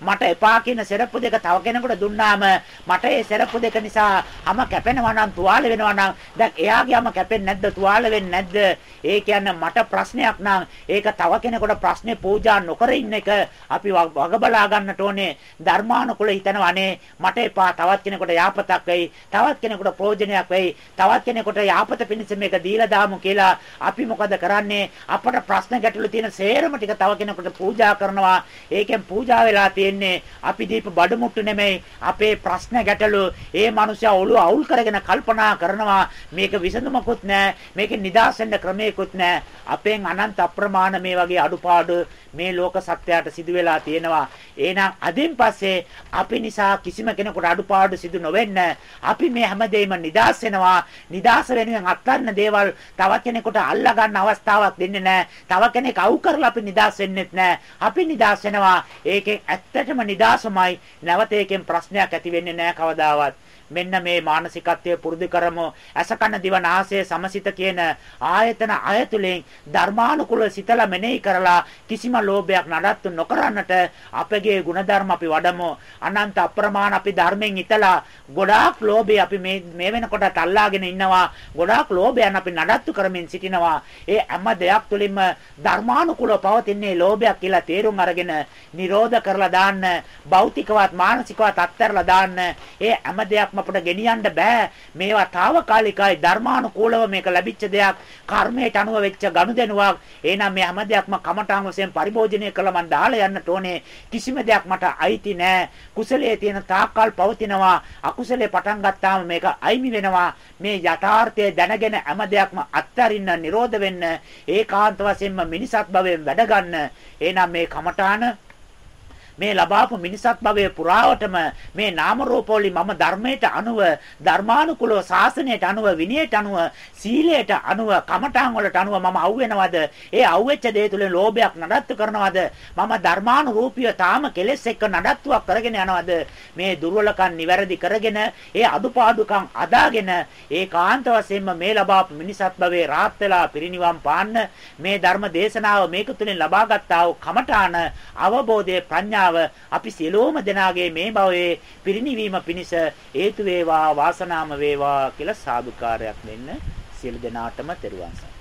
මට එපා කියන සෙරප්පු දෙක තව කෙනෙකුට දුන්නාම මට ඒ සෙරප්පු දෙක නිසා අම කැපෙනවා නම් තුවාල වෙනවා නම් දැන් එයාගේ අම කැපෙන්නේ නැද්ද? තුවාල වෙන්නේ නැද්ද? ඒ කියන්නේ මට ප්‍රශ්නයක් නම් ඒක තව කෙනෙකුට ප්‍රශ්නේ පූජා නොකර ඉන්න එක අපි වග බලා ගන්නට ඕනේ. ධර්මානුකූල හිතනවානේ මට එපා තවත් කෙනෙකුට යාපතක් වෙයි තවත් කෙනෙකුට ප්‍රයෝජනයක් වෙයි තවත් කෙනෙකුට යාපත පිණිස මේක දීලා දාමු කියලා අපි මොකද කරන්නේ? අපට ප්‍රශ්න ගැටලු තියෙන සේරම ටික තව කෙනෙකුට පූජා කරනවා. ඒකෙන් පූජා වෙලා තියෙන්නේ අපි දීප බඩමුට්ටු නෙමෙයි. අපේ ප්‍රශ්න ගැටලු ඒ මනුස්සයා ඔළුව අවුල් කරගෙන කල්පනා කරනවා. මේක විසඳුමකුත් නැහැ මේක නිදාස් වෙන්න ක්‍රමයකුත් නැහැ අපෙන් අනන්ත අප්‍රමාණ මේ වගේ අඩුපාඩු මේ ලෝක සත්‍යයට සිදු වෙලා තියෙනවා. එහෙනම් අදින් පස්සේ අපි නිසා කිසිම කෙනෙකුට අඩුපාඩු සිදු නොවෙන්න අපි මේ හැමදේම නිදාස් වෙනවා. නිදාස වෙනුවෙන් අත්හරින දේවල් තව කෙනෙකුට අල්ලා ගන්න අවස්ථාවක් දෙන්නේ නැහැ. තව කෙනෙක් අවු කරලා අපි නිදාස් වෙන්නෙත් නැහැ. අපි නිදාස් වෙනවා. ඒකෙන් ඇත්තටම නිදාසමයි. නැවත ඒකෙන් ප්‍රශ්නයක් ඇති වෙන්නේ නැහැ කවදාවත්. මෙන්න මේ මානසිකත්වය පුරුදු කරමු. අසකන දිවනාසය සමසිත කියන ආයතන අයතුලින් ධර්මානුකූල සිතලා මෙනෙහි කරලා කිසිම ලෝභයක් නඩත්තු නොකරන්නට අපගේ ಗುಣධර්ම අපි වඩමු. අනන්ත අප්‍රමාණ අපි ධර්මයෙන් ඉතලා ගොඩාක් ලෝභය අපි මේ මේ වෙනකොට අල්ලාගෙන ඉන්නවා. ගොඩාක් ලෝභයන් අපි නඩත්තු කරමින් සිටිනවා. ඒ හැම දෙයක් තුළින්ම ධර්මානුකූලව පවතින්නේ ලෝභයක් කියලා තේරුම් අරගෙන නිරෝධ කරලා දාන්න. භෞතිකවත් මානසිකවත් අත්හැරලා දාන්න. ඒ හැම දෙයක්ම අපට ගෙනියන්න බෑ. මේවා తాවකාලිකයි ධර්මානුකූලව මේක ලැබිච්ච දෙයක්. කර්මයට අනුව වෙච්ච ගනුදෙනුවක්. එහෙනම් මේ හැම දෙයක්ම කමඨාන් වශයෙන් පරිභෝජනය කළා මන් දාලා යන්නට ඕනේ. කිසිම දෙයක් මට අයිති නෑ. කුසලයේ තියෙන තාක්කල් පවතිනවා. අකුසලයේ පටන් ගත්තාම මේක අයිමි වෙනවා. මේ යථාර්ථ පරමාර්ථය දැනගෙන හැම දෙයක්ම අත්හරින්න නිරෝධ වෙන්න ඒකාන්ත වශයෙන්ම මිනිසත් භවයෙන් වැඩ ගන්න. එහෙනම් මේ කමඨාන මේ ලබාපු මිනිසත් භවයේ පුරාවටම මේ නාම රූපෝලි මම ධර්මයට අනුව ධර්මානුකූලව ශාසනයට අනුව විනයට අනුව සීලයට අනුව කමඨාන් වලට අනුව මම අවුවෙනවද? ඒ අවුෙච්ච දේ තුලින් ලෝභයක් නඩත්තු කරනවද? මම ධර්මානුරූපීව තාම කෙලෙස් එක්ක නඩත්තුවක් කරගෙන යනවද? මේ දුර්වලකම් නිවැරදි කරගෙන ඒ අදුපාදුකම් අදාගෙන ඒකාන්ත වශයෙන්ම මේ ලබාපු මිනිසත් භවයේ රාත් වෙලා පිරිනිවන් පාන්න මේ ධර්ම දේශනාව මේක තුලින් ලබාගත්තා වූ කමඨාන අවබෝධයේ ප්‍රඥාව ප්‍රඥාව අපි සියලෝම දෙනාගේ මේ භවයේ පිරිණිවීම පිණිස හේතු වේවා වාසනාම වේවා කියලා සාදුකාරයක් දෙන්න සියලු දෙනාටම තෙරුවන් සරණයි.